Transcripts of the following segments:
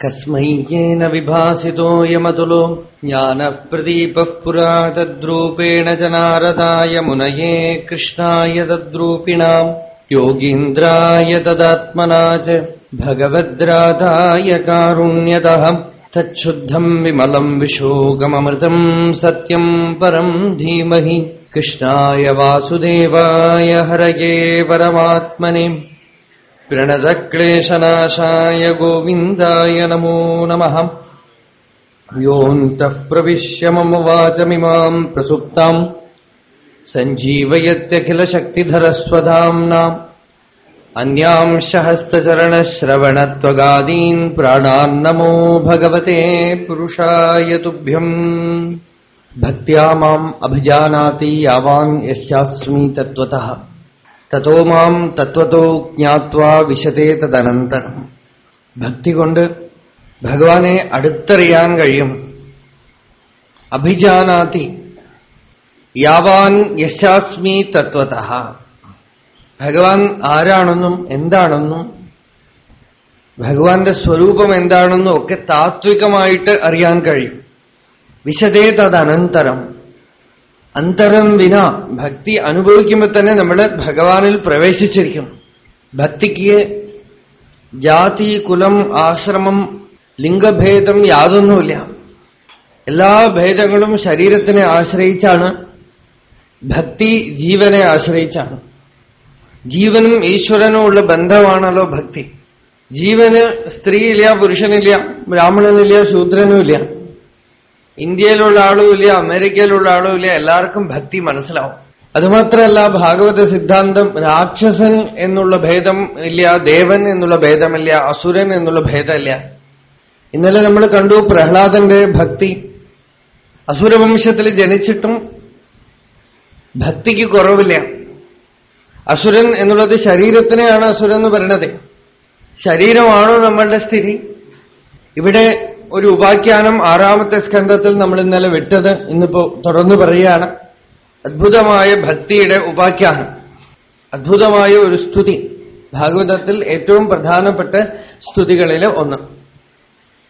കസ്മയ്യേന വിഭാസിതോ യമതുലോ ജ്ഞാനപ്രദീപഃ പുരാ തദ്രൂപേണ ജനാരദായ മുനയേ കൃഷ്ണായ തദ്രൂപിണാം യോഗീന്ദ്രായ തദാത്മനാ ച ഭഗവദ്രാധായ കാരുണ്യതഃ തച്ഛുദ്ധം വിമലം വിശോകമൃതം സത്യം പരം ധീമഹി കൃഷ്ണായ വാസുദേവായ ഹരയേ പരമാത്മനേം प्रणतक्लेशनाशाय गोविन्दाय नमो नमः योऽन्तः प्रविश्य मम वाचमिमाम् प्रसुप्ताम् सञ्जीवयत्यखिलशक्तिधरस्वधाम्नाम् अन्यांश हस्तचरणश्रवणत्वगादीन् प्राणान्नमो भगवते पुरुषाय तुभ्यम् भक्त्या माम् अभिजानाति यावान् यस्यास्मि तत्त्वतः തത്തോ മാം തത്വത്തോ ജ്ഞാത്വാ വിശദേ തദനന്തരം. ഭക്തി കൊണ്ട് ഭഗവാനെ അടുത്തറിയാൻ കഴിയും. അഭിജാനാതി യാവാൻ യശാസ്മി തത്വത. ഭഗവാൻ ആരാണെന്നും എന്താണെന്നും ഭഗവാന്റെ സ്വരൂപം എന്താണെന്നും ഒക്കെ താത്വികമായിട്ട് അറിയാൻ കഴിയും. വിശദേ തദനന്തരം. അന്തരം വിന ഭക്തി അനുഭവിക്കുമ്പോൾ തന്നെ നമ്മൾ ഭഗവാനിൽ പ്രവേശിച്ചിരിക്കണം. ഭക്തിക്ക് ജാതി കുലം ആശ്രമം ലിംഗഭേദം യാതൊന്നുമില്ല. എല്ലാ ഭേദങ്ങളും ശരീരത്തിനെ ആശ്രയിച്ചാണ്. ഭക്തി ജീവനെ ആശ്രയിച്ചാണ്. ജീവനും ഈശ്വരനും ഉള്ള ബന്ധമാണല്ലോ ഭക്തി. ജീവന് സ്ത്രീയില്ല പുരുഷനില്ല ബ്രാഹ്മണനില്ല ശൂദ്രനുമില്ല. ഇന്ത്യയിലുള്ള ആളുമില്ല അമേരിക്കയിലുള്ള ആളുമില്ല എല്ലാവർക്കും ഭക്തി മനസ്സിലാവും. അതുമാത്രമല്ല ഭാഗവത സിദ്ധാന്തം രാക്ഷസൻ എന്നുള്ള ഭേദം ഇല്ല ദേവൻ എന്നുള്ള ഭേദമില്ല അസുരൻ എന്നുള്ള ഭേദമില്ല. ഇന്നലെ നമ്മൾ കണ്ടു പ്രഹ്ലാദന്റെ ഭക്തി. അസുരവംശത്തിൽ ജനിച്ചിട്ടും ഭക്തിക്ക് കുറവില്ല. അസുരൻ എന്നുള്ളത് ശരീരത്തിനെയാണ് അസുരൻ എന്ന് പറയണത് ശരീരമാണോ നമ്മളുടെ സ്ഥിതി? ഇവിടെ ഒരു ഉപാഖ്യാനം ആറാമത്തെ സ്കന്ധത്തിൽ നമ്മൾ ഇന്നലെ വിട്ടത്. ഇന്നിപ്പോ തുടർന്ന് പറയുകയാണ്. അദ്ഭുതമായ ഭക്തിയുടെ ഉപാഖ്യാനം. അദ്ഭുതമായ ഒരു സ്തുതി. ഭാഗവതത്തിൽ ഏറ്റവും പ്രധാനപ്പെട്ട സ്തുതികളിലെ ഒന്ന്.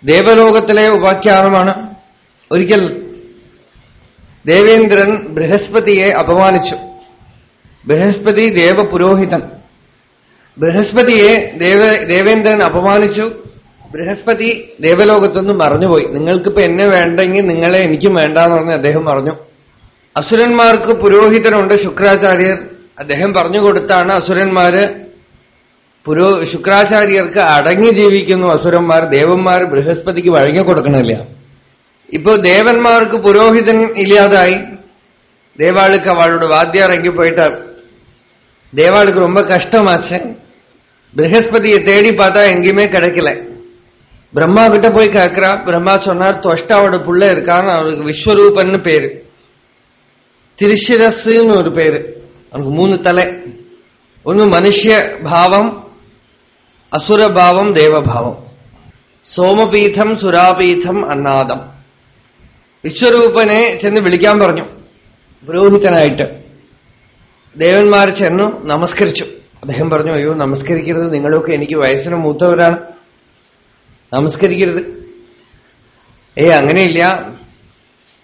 ദേവലോകത്തിലെ ഉപാഖ്യാനമാണ്. ഒരിക്കൽ ദേവേന്ദ്രൻ ബൃഹസ്പതിയെ അപമാനിച്ചു. ബൃഹസ്പതി ദേവപുരോഹിതൻ. ബൃഹസ്പതിയെ ദേവ ദേവേന്ദ്രൻ അപമാനിച്ചു. ബൃഹസ്പതി ദേവലോകത്തൊന്നും മറഞ്ഞുപോയി. നിങ്ങൾക്കിപ്പോ എന്നെ വേണ്ടെങ്കിൽ നിങ്ങളെ എനിക്കും വേണ്ടാന്ന് പറഞ്ഞ് അദ്ദേഹം പറഞ്ഞു. അസുരന്മാർക്ക് പുരോഹിതനുണ്ട് ശുക്രാചാര്യർ. അദ്ദേഹം പറഞ്ഞു കൊടുത്താണ് അസുരന്മാര് പുരോ ശുക്രാചാര്യർക്ക് അടങ്ങി ജീവിക്കുന്നു അസുരന്മാർ. ദേവന്മാർ ബൃഹസ്പതിക്ക് വഴങ്ങി കൊടുക്കണില്ല. ഇപ്പോ ദേവന്മാർക്ക് പുരോഹിതൻ ഇല്ലാതായി. ദേവാളുക്ക് അവളോട് വാദ്യ ഇറങ്ങി പോയിട്ട് ദേവാളുக்கு ரொம்ப கஷ்டமாச்சு பிருகஸ்பதியை தேடி பார்த்தா எங்கேயுமே கிடைக்கல பிரம்மா கிட்ட போய் கேட்கிறா பிரம்மா சொன்னார் தொஷ்டாவோட புள்ள இருக்கான்னு அவருக்கு விஸ்வரூபன்னு பேரு திருஷிரஸ்ன்னு ஒரு பேரு அவனுக்கு மூணு தலை ஒன்னு மனுஷ்ய பாவம் அசுரபாவம் தேவபாவம் സോമപീഠം സുരാപീഠം അന്നാദം വിശ്വരൂപനെ ചെന്ന് വിളിക്കാൻ പറഞ്ഞു പുരോഹിതനായിട്ട് ദേവന്മാർ ചെന്നു നമസ്കരിച്ചു അദ്ദേഹം പറഞ്ഞു അയ്യോ നമസ്കരിക്കരുത് നിങ്ങളൊക്കെ എനിക്ക് വയസ്സിന് മൂത്തവരാണ് നമസ്കരിക്കരുത്. ഏ അങ്ങനെയില്ല.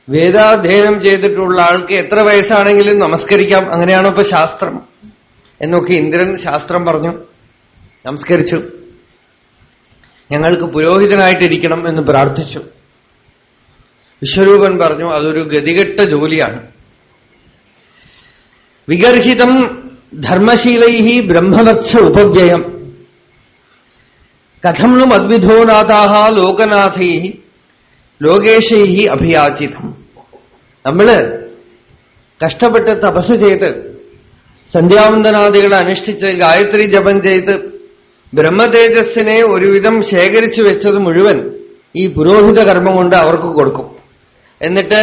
വേദാധ്യയനം ചെയ്തിട്ടുള്ള ആൾക്ക് എത്ര വയസ്സാണെങ്കിലും നമസ്കരിക്കാം. അങ്ങനെയാണോ ഇപ്പൊ ശാസ്ത്രം? എന്നൊക്കെ ഇന്ദ്രൻ ശാസ്ത്രം പറഞ്ഞു. നമസ്കരിച്ചു. ഞങ്ങൾക്ക് പുരോഹിതനായിട്ടിരിക്കണം എന്ന് പ്രാർത്ഥിച്ചു. വിശ്വരൂപൻ പറഞ്ഞു അതൊരു ഗതികെട്ട ജോലിയാണ്. വിഗർഹിതം ധർമ്മശീലൈ ബ്രഹ്മവത്സ ഉപവ്യയം. കഥം നും അദ്വിധോ നാഥാഹ ലോകനാഥൈ. ലോകേശൈ അഭിയാചിതം. നമ്മൾ കഷ്ടപ്പെട്ട് തപസ് ചെയ്ത് സന്ധ്യാവന്തനാദികൾ അനുഷ്ഠിച്ച് ഗായത്രി ജപം ചെയ്ത് ബ്രഹ്മതേജസ്സിനെ ഒരുവിധം ശേഖരിച്ചു വെച്ചത് മുഴുവൻ ഈ പുരോഹിത കർമ്മം കൊണ്ട് അവർക്ക് കൊടുക്കും. എന്നിട്ട്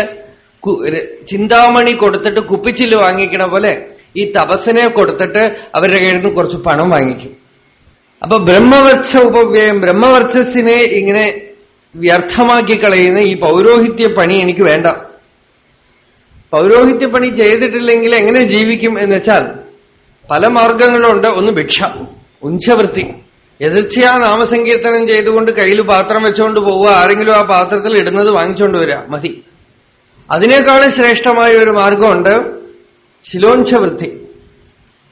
ചിന്താമണി കൊടുത്തിട്ട് കുപ്പിച്ചിൽ വാങ്ങിക്കണ പോലെ ഈ തപസ്സിനെ കൊടുത്തിട്ട് അവരുടെ കയ്യിൽ നിന്ന് കുറച്ച് പണം വാങ്ങിക്കും. അപ്പൊ ബ്രഹ്മവർച്ച ഉപവ്യയം ബ്രഹ്മവർച്ചസിനെ ഇങ്ങനെ വ്യർത്ഥമാക്കി കളയുന്ന ഈ പൗരോഹിത്യ പണി എനിക്ക് വേണ്ട. പൗരോഹിത്യ പണി ചെയ്തിട്ടില്ലെങ്കിൽ എങ്ങനെ ജീവിക്കും എന്ന് വെച്ചാൽ പല മാർഗങ്ങളുണ്ട്. ഒന്ന് ഭിക്ഷ ഉഞ്ചവൃത്തി. എതിർച്ചയാ നാമസങ്കീർത്തനം ചെയ്തുകൊണ്ട് കയ്യിൽ പാത്രം വെച്ചുകൊണ്ട് പോവുക ആരെങ്കിലും ആ പാത്രത്തിൽ ഇടുന്നത് വാങ്ങിച്ചുകൊണ്ട് വരിക മതി. അതിനേക്കാളും ശ്രേഷ്ഠമായ ഒരു മാർഗമുണ്ട് ശിലോഞ്ചവൃത്തി.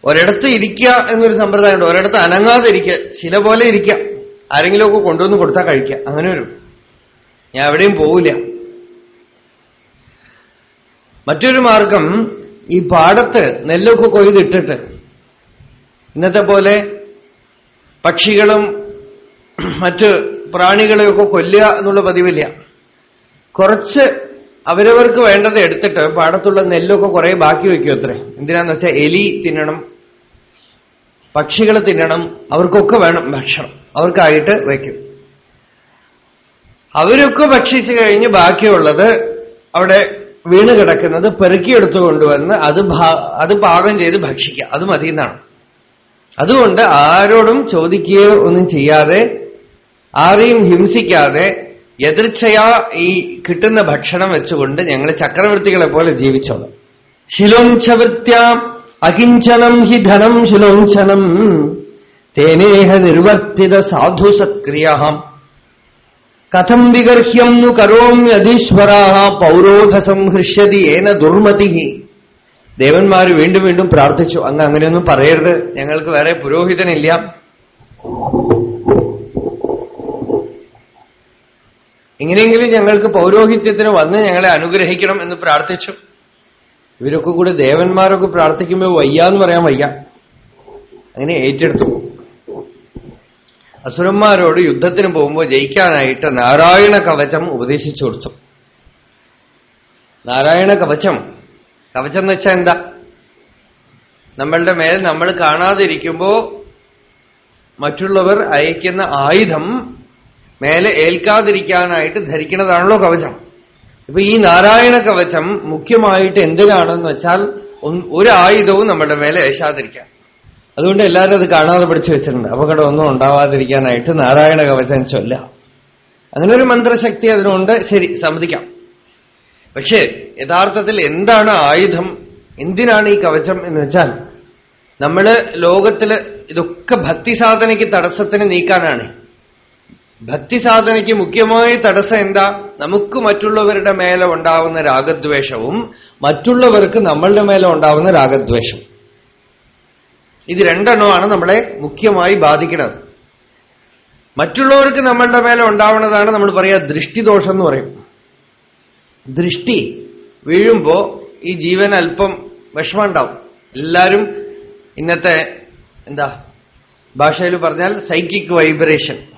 ഒരിടത്ത് ഇരിക്കുക എന്നൊരു സമ്പ്രദായമുണ്ട്. ഒരിടത്ത് അനങ്ങാതെ ഇരിക്കുക ശില പോലെ ഇരിക്കുക. ആരെങ്കിലുമൊക്കെ കൊണ്ടുവന്ന് കൊടുത്താൽ കഴിക്കുക. അങ്ങനെ ഒരു ഞാൻ എവിടെയും പോവില്ല. മറ്റൊരു മാർഗം ഈ പാടത്ത് നെല്ലൊക്കെ കൊയ്തിട്ടിട്ട് ഇന്നത്തെ പോലെ പക്ഷികളും മറ്റ് പ്രാണികളെയൊക്കെ കൊല്ലുക എന്നുള്ള പതിവില്ല. കുറച്ച് അവരവർക്ക് വേണ്ടത് എടുത്തിട്ട് പാടത്തുള്ള നെല്ലൊക്കെ കുറെ ബാക്കി വയ്ക്കും അത്രേ. എന്തിനാന്ന് വെച്ചാൽ എലി തിന്നണം പക്ഷികൾ തിന്നണം അവർക്കൊക്കെ വേണം ഭക്ഷണം. അവർക്കായിട്ട് വയ്ക്കും അവരൊക്കെ ഭക്ഷിച്ചു കഴിഞ്ഞ് ബാക്കിയുള്ളത് അവിടെ വീണ് കിടക്കുന്നത് പെറുക്കിയെടുത്തു കൊണ്ടുവന്ന് അത് അത് പാകം ചെയ്ത് ഭക്ഷിക്കുക. അത് മതി എന്നാണ് അതുകൊണ്ട് ആരോടും ചോദിക്കുകയോ ഒന്നും ചെയ്യാതെ ആരെയും ഹിംസിക്കാതെ എതിർച്ചയാ ഈ കിട്ടുന്ന ഭക്ഷണം വെച്ചുകൊണ്ട് ഞങ്ങൾ ചക്രവർത്തികളെ പോലെ ജീവിച്ചോളാം. ശിലോഞ്ചവൃത്യാം അകിഞ്ചനം ഹി ധനം ശിലോഞ്ചനം തേനേഹ നിർവർത്തിത സാധു സത്ക്രിയ കഥം വിഗർഹ്യം നു കരോമ്യധീശ്വരാ പൗരോധ സംഹൃഷ്യതി ഏന ദുർമതി. ദേവന്മാർ വീണ്ടും വീണ്ടും പ്രാർത്ഥിച്ചു അങ്ങ് അങ്ങനെയൊന്നും പറയരുത് ഞങ്ങൾക്ക് വേറെ പുരോഹിതനില്ല. എങ്ങനെയെങ്കിലും ഞങ്ങൾക്ക് പൗരോഹിത്യത്തിന് വന്ന് ഞങ്ങളെ അനുഗ്രഹിക്കണം എന്ന് പ്രാർത്ഥിച്ചു. ഇവരൊക്കെ കൂടെ ദേവന്മാരൊക്കെ പ്രാർത്ഥിക്കുമ്പോൾ വയ്യാന്ന് പറയാൻ വയ്യ. അങ്ങനെ ഏറ്റെടുത്തു. അസുരന്മാരോട് യുദ്ധത്തിന് പോകുമ്പോൾ ജയിക്കാനായിട്ട് നാരായണ കവചം ഉപദേശിച്ചു കൊടുത്തു. നാരായണ കവചം. കവചം എന്ന് വെച്ചാൽ എന്താ? നമ്മളുടെ മേൽ നമ്മൾ കാണാതിരിക്കുമ്പോൾ മറ്റുള്ളവർ അയക്കുന്ന ആയുധം മേലെ ഏൽക്കാതിരിക്കാനായിട്ട് ധരിക്കുന്നതാണല്ലോ കവചം. ഇപ്പൊ ഈ നാരായണ കവചം മുഖ്യമായിട്ട് എന്തിനാണെന്ന് വെച്ചാൽ ഒരു ആയുധവും നമ്മുടെ മേലെ ഏശാതിരിക്കാം. അതുകൊണ്ട് എല്ലാവരും അത് കാണാതെ പഠിച്ചു വെച്ചിട്ടുണ്ട്. അപകടമൊന്നും ഉണ്ടാവാതിരിക്കാനായിട്ട് നാരായണ കവചം ചൊല്ല. അങ്ങനെ ഒരു മന്ത്രശക്തി അതിനുണ്ട്. ശരി സമ്മതിക്കാം. പക്ഷേ യഥാർത്ഥത്തിൽ എന്താണ് ആയുധം? എന്തിനാണ് ഈ കവചം എന്ന് വെച്ചാൽ നമ്മൾ ലോകത്തിൽ ഇതൊക്കെ ഭക്തി സാധനയ്ക്ക് തടസ്സത്തിന് നീക്കാനാണ്. ഭക്തി സാധനയ്ക്ക് മുഖ്യമായ തടസ്സം എന്താ? നമുക്ക് മറ്റുള്ളവരുടെ മേലെ ഉണ്ടാവുന്ന രാഗദ്വേഷവും മറ്റുള്ളവർക്ക് നമ്മളുടെ മേലെ ഉണ്ടാവുന്ന രാഗദ്വേഷം ഇത് രണ്ടെണ്ണമാണ് നമ്മളെ മുഖ്യമായി ബാധിക്കുന്നത്. മറ്റുള്ളവർക്ക് നമ്മളുടെ മേലെ ഉണ്ടാവുന്നതാണ് നമ്മൾ പറയാ ദൃഷ്ടിദോഷം എന്ന് പറയും. ദൃഷ്ടി വീഴുമ്പോ ഈ ജീവൻ അല്പം വിഷമമുണ്ടാവും. എല്ലാരും ഇന്നത്തെ എന്താ? ഭാഷയിൽ പറഞ്ഞാൽ സൈക്കിക് വൈബ്രേഷൻ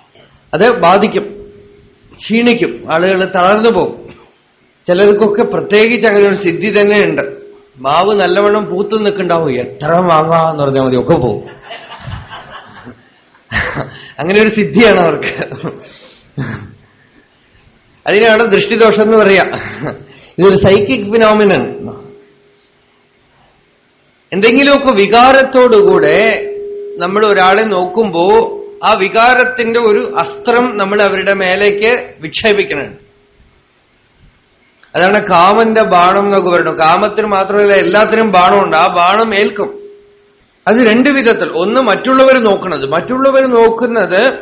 അത് ബാധിക്കും. ക്ഷീണിക്കും. ആളുകൾ തളർന്നു പോകും. ചിലർക്കൊക്കെ പ്രത്യേകിച്ച് അങ്ങനെ ഒരു സിദ്ധി തന്നെയുണ്ട്. മാവ് നല്ലവണ്ണം പൂത്തു നിൽക്കുണ്ടാവും. എത്ര വാങ്ങാന്ന് പറഞ്ഞാൽ മതി ഒക്കെ പോകും. അങ്ങനെ ഒരു സിദ്ധിയാണ് അവർക്ക്. അതിനാണ് ദൃഷ്ടിദോഷം എന്ന് പറയാ. ഇതൊരു സൈക്കിക് ഫിനോമിനൻ എന്തെങ്കിലുമൊക്കെ വികാരത്തോടുകൂടെ നമ്മൾ ഒരാളെ നോക്കുമ്പോ ആ വികാരത്തിന്റെ ഒരു അസ്ത്രം നമ്മൾ അവരുടെ മേലേക്ക് വിക്ഷേപിക്കണം അതാണ് കാമന്റെ ബാണം എന്നൊക്കെ പറയുന്നത്. കാമത്തിന് മാത്രമല്ല എല്ലാത്തിനും ബാണമുണ്ട്. ആ ബാണം ഏൽക്കും. അത് രണ്ട് വിധത്തിൽ. ഒന്ന് മറ്റുള്ളവർ നോക്കുന്നത്. മറ്റുള്ളവർ നോക്കുന്നത്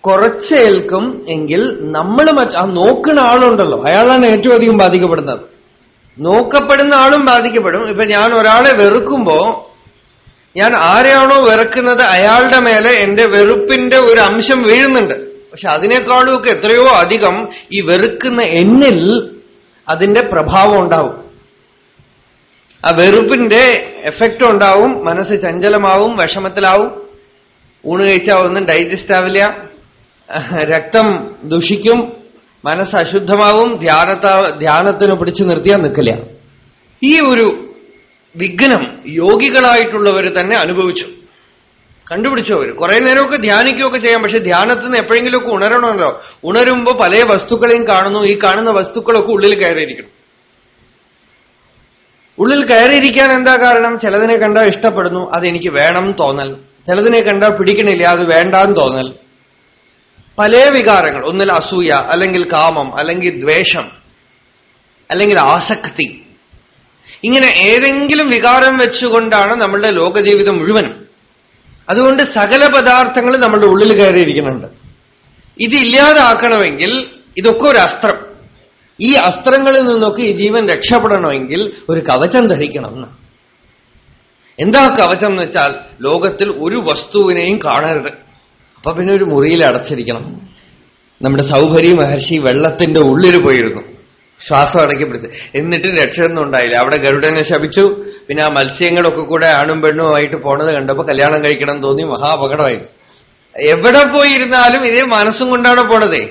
കുറച്ചേൽക്കും എങ്കിൽ നമ്മൾ ആ നോക്കുന്ന ആളുണ്ടല്ലോ. അയാളാണ് ഏറ്റവും അധികം ബാധിക്കപ്പെടുന്നത്. നോക്കപ്പെടുന്ന ആളും ബാധിക്കപ്പെടും. ഇപ്പൊ ഞാൻ ഒരാളെ വെറുക്കുമ്പോ ഞാൻ ആരെയാണോ വെറുക്കുന്നത് അയാളുടെ മേലെ എന്റെ വെറുപ്പിന്റെ ഒരു അംശം വീഴുന്നുണ്ട്. പക്ഷെ അതിനേക്കാളും ഒക്കെ എത്രയോ അധികം ഈ വെറുക്കുന്ന എന്നിൽ അതിന്റെ പ്രഭാവം ഉണ്ടാവും. ആ വെറുപ്പിന്റെ എഫക്റ്റ് ഉണ്ടാവും മനസ്സ് ചഞ്ചലമാവും വിഷമത്തിലാവും ഊണ് കഴിച്ചാൽ ഒന്നും ഡൈജസ്റ്റ് ആവില്ല രക്തം ദുഷിക്കും മനസ്സ് അശുദ്ധമാവും ധ്യാനത്ത ധ്യാനത്തിന് പിടിച്ചു നിർത്തിയാൽ നിൽക്കില്ല. ഈ ഒരു വിഘ്നം യോഗികളായിട്ടുള്ളവർ തന്നെ അനുഭവിച്ചു. കണ്ടുപിടിച്ചു അവർ കുറെ നേരമൊക്കെ ധ്യാനിക്കുകയൊക്കെ ചെയ്യാം. പക്ഷെ ധ്യാനത്തിൽ നിന്ന് എപ്പോഴെങ്കിലുമൊക്കെ ഉണരണമല്ലോ. ഉണരുമ്പോൾ പല വസ്തുക്കളെയും കാണുന്നു. ഈ കാണുന്ന വസ്തുക്കളൊക്കെ ഉള്ളിൽ കയറിയിരിക്കണം. ഉള്ളിൽ കയറിയിരിക്കാൻ എന്താ കാരണം? ചിലതിനെ കണ്ടാൽ ഇഷ്ടപ്പെടുന്നു. അതെനിക്ക് വേണം തോന്നൽ. ചിലതിനെ കണ്ടാൽ പിടിക്കണില്ല. അത് വേണ്ടാന്ന് തോന്നൽ. പല വികാരങ്ങൾ. ഒന്നിൽ അസൂയ അല്ലെങ്കിൽ കാമം അല്ലെങ്കിൽ ദ്വേഷം അല്ലെങ്കിൽ ആസക്തി. ഇങ്ങനെ ഏതെങ്കിലും വികാരം വെച്ചുകൊണ്ടാണ് നമ്മളുടെ ലോകജീവിതം മുഴുവനും. അതുകൊണ്ട് സകല പദാർത്ഥങ്ങൾ നമ്മളുടെ ഉള്ളിൽ കയറിയിരിക്കുന്നുണ്ട്. ഇത് ഇല്ലാതാക്കണമെങ്കിൽ ഇതൊക്കെ ഒരു അസ്ത്രം. ഈ അസ്ത്രങ്ങളിൽ നിന്നൊക്കെ ഈ ജീവൻ രക്ഷപ്പെടണമെങ്കിൽ ഒരു കവചം ധരിക്കണം എന്ന്. എന്താ കവചം എന്ന് വെച്ചാൽ ലോകത്തിൽ ഒരു വസ്തുവിനെയും കാണരുത്. അപ്പൊ പിന്നെ ഒരു മുറിയിൽ അടച്ചിരിക്കണം. നമ്മുടെ സൗഭരി മഹർഷി വെള്ളത്തിന്റെ ഉള്ളിൽ പോയിരുന്നു. ശ്വാസം അടക്കി എന്നിട്ട് രക്ഷയൊന്നും ഉണ്ടായില്ല. അവിടെ ഗരുഡനെ ശപിച്ചു. പിന്നെ ആ മത്സ്യങ്ങളൊക്കെ കൂടെ ആണും പെണ്ണുമായിട്ട് പോണത് കണ്ടപ്പോ കല്യാണം കഴിക്കണം തോന്നി. മഹാ അപകടമായി. എവിടെ പോയിരുന്നാലും ഇതേ മനസ്സും കൊണ്ടാണ് പോണതേ.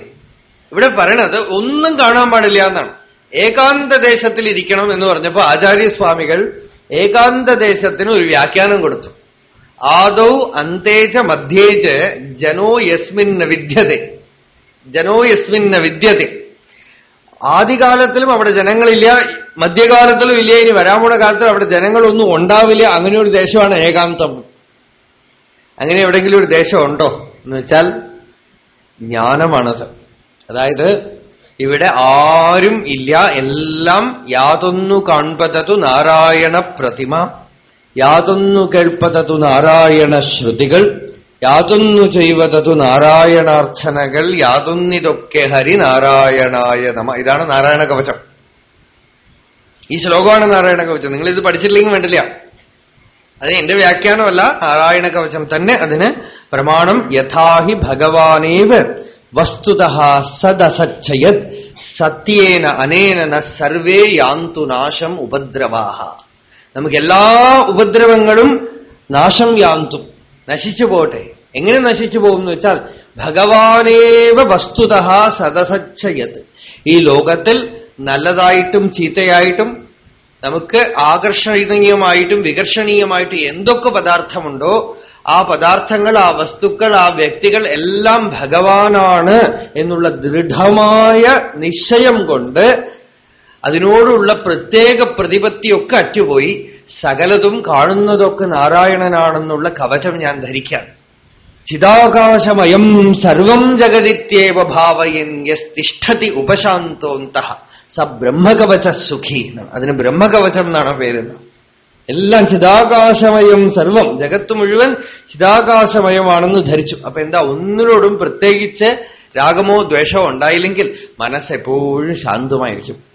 ഇവിടെ പറയണത് ഒന്നും കാണാൻ പാടില്ല എന്നാണ്. ഏകാന്ത ദേശത്തിൽ ഇരിക്കണം എന്ന് പറഞ്ഞപ്പോ ആചാര്യസ്വാമികൾ ഏകാന്ത ദേശത്തിന് ഒരു വ്യാഖ്യാനം കൊടുത്തു. ആദൗ അന്തേജ മധ്യേജ ജനോ യസ്മിന്ന വിദ്യതെ ജനോ യസ്മിന്ന വിദ്യതെ ആദ്യകാലത്തിലും അവിടെ ജനങ്ങളില്ല മധ്യകാലത്തിലും ഇല്ല ഇനി വരാമുള്ള കാലത്തിൽ അവിടെ ജനങ്ങളൊന്നും ഉണ്ടാവില്ല. അങ്ങനെ ഒരു ദേശമാണ് ഏകാന്തം. അങ്ങനെ എവിടെയെങ്കിലും ഒരു ദേശം ഉണ്ടോ എന്ന് വെച്ചാൽ ജ്ഞാനമാണത്. അതായത് ഇവിടെ ആരും ഇല്ല എല്ലാം യാതൊന്നു കാൺപതതു നാരായണ പ്രതിമ യാതൊന്നു കേൾപ്പതതു നാരായണ ശ്രുതികൾ യാതൊന്നു ചെയ്വതതു നാരായണാർച്ചനകൾ യാതൊന്നിതൊക്കെ ഹരിനാരായണായ നമ. ഇതാണ് നാരായണ കവചം. ഈ ശ്ലോകമാണ് നാരായണ കവചം. നിങ്ങൾ ഇത് പഠിച്ചില്ലെങ്കിൽ വേണ്ടില്ല. അത് എന്റെ വ്യാഖ്യാനമല്ല നാരായണ കവചം തന്നെ അതിന് പ്രമാണം. യഥാഹി ഭഗവാനേവ് വസ്തുത സദസച്ചയത് സത്യേന അനേന ന സർവേ യാന്തു നാശം ഉപദ്രവാഹ. നമുക്ക് എല്ലാ ഉപദ്രവങ്ങളും നാശം യാന്തു. നശിച്ചു പോട്ടെ. എങ്ങനെ നശിച്ചു പോകും എന്ന് വെച്ചാൽ ഭഗവാനേവ വസ്തുത സദസച്ചയത്. ഈ ലോകത്തിൽ നല്ലതായിട്ടും ചീത്തയായിട്ടും നമുക്ക് ആകർഷണീയമായിട്ടും വികർഷണീയമായിട്ടും എന്തൊക്കെ പദാർത്ഥമുണ്ടോ ആ പദാർത്ഥങ്ങൾ ആ വസ്തുക്കൾ ആ വ്യക്തികൾ എല്ലാം ഭഗവാനാണ് എന്നുള്ള ദൃഢമായ നിശ്ചയം കൊണ്ട് അതിനോടുള്ള പ്രത്യേക പ്രതിപത്തിയൊക്കെ അറ്റുപോയി. സകലതും കാണുന്നതൊക്കെ നാരായണനാണെന്നുള്ള കവചം ഞാൻ ധരിക്കാം. ചിതാകാശമയം സർവം ജഗതിത്യേവ ഭാവയൻ യസ്തിഷ്ഠതി ഉപശാന്തോന്ത. സ ബ്രഹ്മകവച സുഖി അതിന് ബ്രഹ്മകവചം എന്നാണ് പേരുന്നത് എല്ലാം ചിതാകാശമയം സർവം ജഗത്ത് മുഴുവൻ ചിതാകാശമയമാണെന്ന് ധരിച്ചു. അപ്പൊ എന്താ ഒന്നിനോടും പ്രത്യേകിച്ച് രാഗമോ ദ്വേഷമോ ഉണ്ടായില്ലെങ്കിൽ മനസ്സെപ്പോഴും ശാന്തമായിരിക്കും.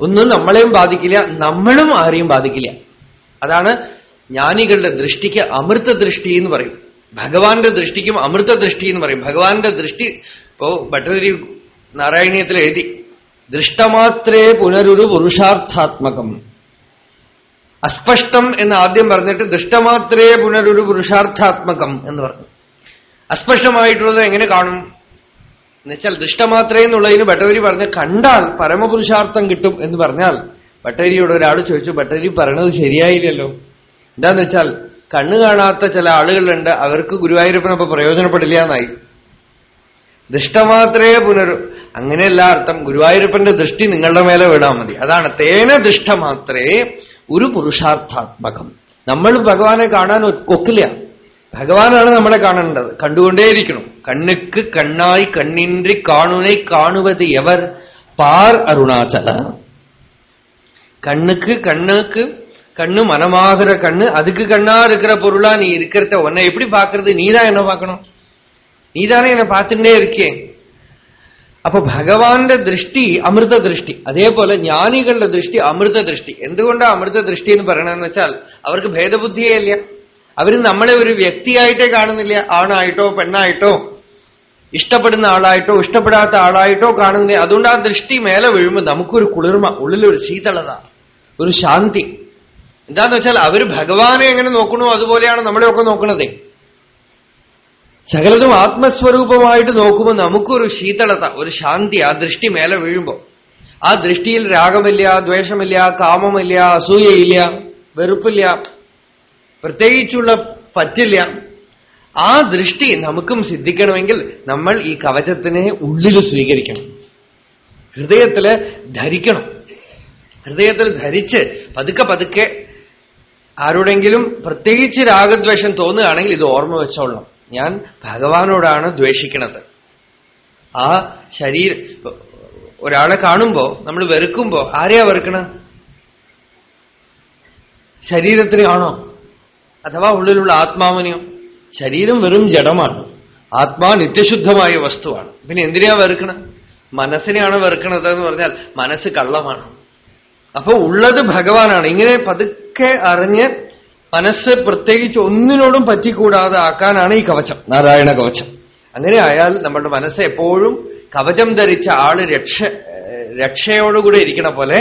ഒന്നും നമ്മളെയും ബാധിക്കില്ല നമ്മളും ആരെയും ബാധിക്കില്ല. അതാണ് ജ്ഞാനികളുടെ ദൃഷ്ടിക്ക് അമൃത ദൃഷ്ടി എന്ന് പറയും. ഭഗവാന്റെ ദൃഷ്ടിക്കും അമൃത ദൃഷ്ടി എന്ന് പറയും. ഭഗവാന്റെ ദൃഷ്ടി ഇപ്പോ ഭട്ടതിരി നാരായണീയത്തിൽ എഴുതി ദൃഷ്ടമാത്രേ പുനരൊരു പുരുഷാർത്ഥാത്മകം. അസ്പഷ്ടം എന്ന് ആദ്യം പറഞ്ഞിട്ട് ദൃഷ്ടമാത്രേ പുനരൊരു പുരുഷാർത്ഥാത്മകം എന്ന് പറഞ്ഞു. അസ്പഷ്ടമായിട്ടുള്ളത് എങ്ങനെ കാണും? എന്നുവെച്ചാൽ ദൃഷ്ടമാത്രേ എന്നുള്ളതിന് ഭട്ടതിരി പറഞ്ഞ കണ്ടാൽ പരമപുരുഷാർത്ഥം കിട്ടും എന്ന് പറഞ്ഞാൽ ഭട്ടതിരിയോട് ഒരാൾ ചോദിച്ചു ഭട്ടതിരി പറയണത് ശരിയായില്ലല്ലോ. എന്താന്ന് വെച്ചാൽ കണ്ണു കാണാത്ത ചില ആളുകളുണ്ട് അവർക്ക് ഗുരുവായൂരപ്പനപ്പൊ പ്രയോജനപ്പെടില്ല എന്നായി ദൃഷ്ടമാത്രേ പുനരു അങ്ങനെയല്ല അർത്ഥം ഗുരുവായൂരപ്പന്റെ ദൃഷ്ടി നിങ്ങളുടെ മേലെ വിടാൻ മതി. അതാണ് തേന ദൃഷ്ടമാത്രേ ഒരു പുരുഷാർത്ഥാത്മകം. നമ്മൾ ഭഗവാനെ കാണാൻ ഒക്കില്ല. ഭഗവാനാണ് നമ്മളെ കാണേണ്ടത് കണ്ടുകൊണ്ടേയിരിക്കണം കണ്ണുക്ക് കണ്ണായി കണ്ണിൻ്റെ കാണുനെ കാണുവത് എവർ പാർ അരുണാചല கண்ணுக்கு கண்ணுக்கு கண்ணு மனமாகிற கண்ணு அதுக்கு கண்ணா இருக்கிற பொருளா நீ இருக்கிறத உன்னை எப்படி பாக்குறது நீ தான் என்ன பார்க்கணும் நீ தானே என்ன பார்த்துட்டே இருக்கே അപ്പൊ ഭഗവാന്റെ ദൃഷ്ടി അമൃത ദൃഷ്ടി അതേപോലെ ജ്ഞാനികളുടെ ദൃഷ്ടി അമൃത ദൃഷ്ടി എന്തുകൊണ്ടാണ് അമൃത ദൃഷ്ടി എന്ന് പറയണമെന്ന് വെച്ചാൽ അവർക്ക് ഭേദബുദ്ധിയേ ഇല്ല അവർ നമ്മളെ ഒരു വ്യക്തിയായിട്ടേ കാണുന്നില്ല. ആണായിട്ടോ പെണ്ണായിട്ടോ ഇഷ്ടപ്പെടുന്ന ആളായിട്ടോ ഇഷ്ടപ്പെടാത്ത ആളായിട്ടോ കാണുന്നില്ല. അതുകൊണ്ട് ആ ദൃഷ്ടി മേലെ വീഴുമ്പോൾ നമുക്കൊരു കുളിർമ ഉള്ളിലൊരു ശീതളത ഒരു ശാന്തി. എന്താന്ന് വെച്ചാൽ അവർ ഭഗവാനെ എങ്ങനെ നോക്കണോ അതുപോലെയാണ് നമ്മളെയൊക്കെ നോക്കണതേ. സകലതും ആത്മസ്വരൂപമായിട്ട് നോക്കുമ്പോൾ നമുക്കൊരു ശീതളത ഒരു ശാന്തി ആ ദൃഷ്ടി മേലെ വീഴുമ്പോൾ. ആ ദൃഷ്ടിയിൽ രാഗമില്ല ദ്വേഷമില്ല കാമമില്ല അസൂയയില്ല വെറുപ്പില്ല പ്രത്യേകിച്ചുള്ള പറ്റില്ല. ആ ദൃഷ്ടി നമുക്കും സിദ്ധിക്കണമെങ്കിൽ നമ്മൾ ഈ കവചത്തിനെ ഉള്ളിൽ സ്വീകരിക്കണം. ഹൃദയത്തിൽ ധരിക്കണം. ഹൃദയത്തിൽ ധരിച്ച് പതുക്കെ പതുക്കെ ആരോടെങ്കിലും പ്രത്യേകിച്ച് രാഗദ്വേഷം തോന്നുകയാണെങ്കിൽ ഇത് ഓർമ്മ വെച്ചോളണം. ഞാൻ ഭഗവാനോടാണ് ദ്വേഷിക്കണത്. ആ ശരീരം ഒരാളെ കാണുമ്പോ നമ്മൾ വെറുക്കുമ്പോ ആരെയാ വെറുക്കണ? ശരീരത്തിന് ആണോ അഥവാ ഉള്ളിലുള്ള ആത്മാവിനെയോ ശരീരം വെറും ജഡമാണ്. ആത്മാ നിത്യശുദ്ധമായ വസ്തുവാണ്. പിന്നെ എന്തിനാ വെറുക്കണം മനസ്സിനെയാണ് വെറുക്കണത് എന്ന് പറഞ്ഞാൽ മനസ്സ് കള്ളമാണ്. അപ്പൊ ഉള്ളത് ഭഗവാനാണ്. ഇങ്ങനെ പതുക്കെ അറിഞ്ഞ് മനസ്സ് പ്രത്യേകിച്ച് ഒന്നിനോടും പറ്റിക്കൂടാതെ ആക്കാനാണ് ഈ കവചം. നാരായണ കവചം. അങ്ങനെ ആയാൽ നമ്മുടെ മനസ്സ് എപ്പോഴും കവചം ധരിച്ച ആൾ രക്ഷ രക്ഷയോടുകൂടെ ഇരിക്കണ പോലെ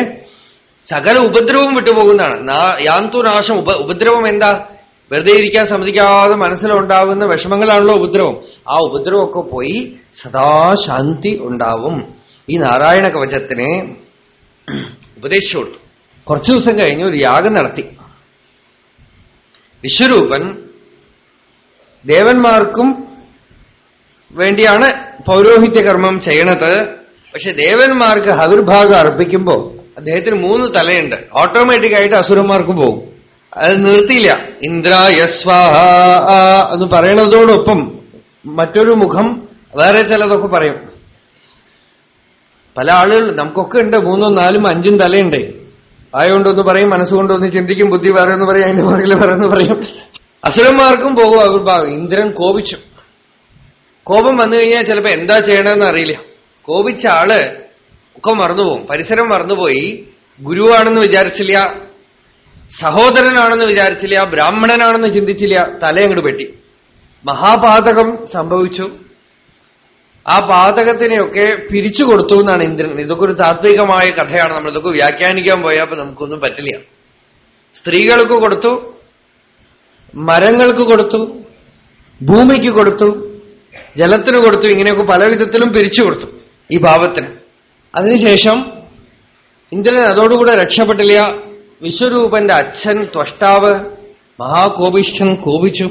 സകല ഉപദ്രവവും വിട്ടുപോകുന്നതാണ്. യാന്തു നാശം ഉപ ഉപദ്രവം എന്താ? വെറുതെ ഇരിക്കാൻ സമ്മതിക്കാതെ മനസ്സിലുണ്ടാവുന്ന വിഷമങ്ങളാണല്ലോ ഉപദ്രവം. ആ ഉപദ്രവമൊക്കെ പോയി സദാശാന്തി ഉണ്ടാവും. ഈ നാരായണ കവചത്തിനെ ഉപദേശിച്ചു കൊടുത്തു കുറച്ചു ദിവസം കഴിഞ്ഞ് ഒരു യാഗം നടത്തി. വിശ്വരൂപൻ ദേവന്മാർക്കും വേണ്ടിയാണ് പൗരോഹിത്യ കർമ്മം ചെയ്യണത്. പക്ഷെ ദേവന്മാർക്ക് ഹവിർഭാഗം അർപ്പിക്കുമ്പോൾ അദ്ദേഹത്തിന് മൂന്ന് തലയുണ്ട്. ഓട്ടോമാറ്റിക്കായിട്ട് അസുരന്മാർക്ക് പോകും. അത് നിർത്തിയില്ല. ഇന്ദ്രായസ്വാഹ എന്ന് പറയണതോടൊപ്പം മറ്റൊരു മുഖം വേറെ ചിലതൊക്കെ പറയും. പല ആളുകൾ നമുക്കൊക്കെ ഉണ്ട് മൂന്നും നാലും അഞ്ചും തലയുണ്ട്. ആയതുകൊണ്ടൊന്ന് പറയും മനസ്സുകൊണ്ടൊന്ന് ചിന്തിക്കും ബുദ്ധി വേറെ എന്ന് പറയും അതിന്റെ പുറകിൽ വേറെ പറയും. അസുരന്മാർക്കും പോകും അവിർഭാഗം ഇന്ദ്രൻ കോപിച്ചു. കോപം വന്നു കഴിഞ്ഞാൽ ചിലപ്പോ എന്താ ചെയ്യണമെന്ന് അറിയില്ല. കോപിച്ച ആൾ ഒക്കെ മറന്നുപോകും. പരിസരം മറന്നുപോയി. ഗുരുവാണെന്ന് വിചാരിച്ചില്ല. സഹോദരനാണെന്ന് വിചാരിച്ചില്ല ബ്രാഹ്മണനാണെന്ന് ചിന്തിച്ചില്ല തലയങ്ങട് പെട്ടി. മഹാപാതകം സംഭവിച്ചു. ആ പാതകത്തിനെയൊക്കെ പിരിച്ചു കൊടുത്തു എന്നാണ് ഇന്ദ്രൻ. ഇതൊക്കെ ഒരു താത്വികമായ കഥയാണ്. നമ്മൾ ഇതൊക്കെ വ്യാഖ്യാനിക്കാൻ പോയപ്പോൾ നമുക്കൊന്നും പറ്റില്ല. സ്ത്രീകൾക്ക് കൊടുത്തു മരങ്ങൾക്ക് കൊടുത്തു ഭൂമിക്ക് കൊടുത്തു ജലത്തിന് കൊടുത്തു ഇങ്ങനെയൊക്കെ പല വിധത്തിലും പിരിച്ചു കൊടുത്തു ഈ ഭാവത്തിന് അതിനുശേഷം ഇന്ദ്രൻ അതോടുകൂടെ രക്ഷപ്പെട്ടില്ല. വിശ്വരൂപന്റെ അച്ഛൻ ത്വഷ്ടാവ് മഹാകോപിഷ്ഠൻ കോപിച്ചു.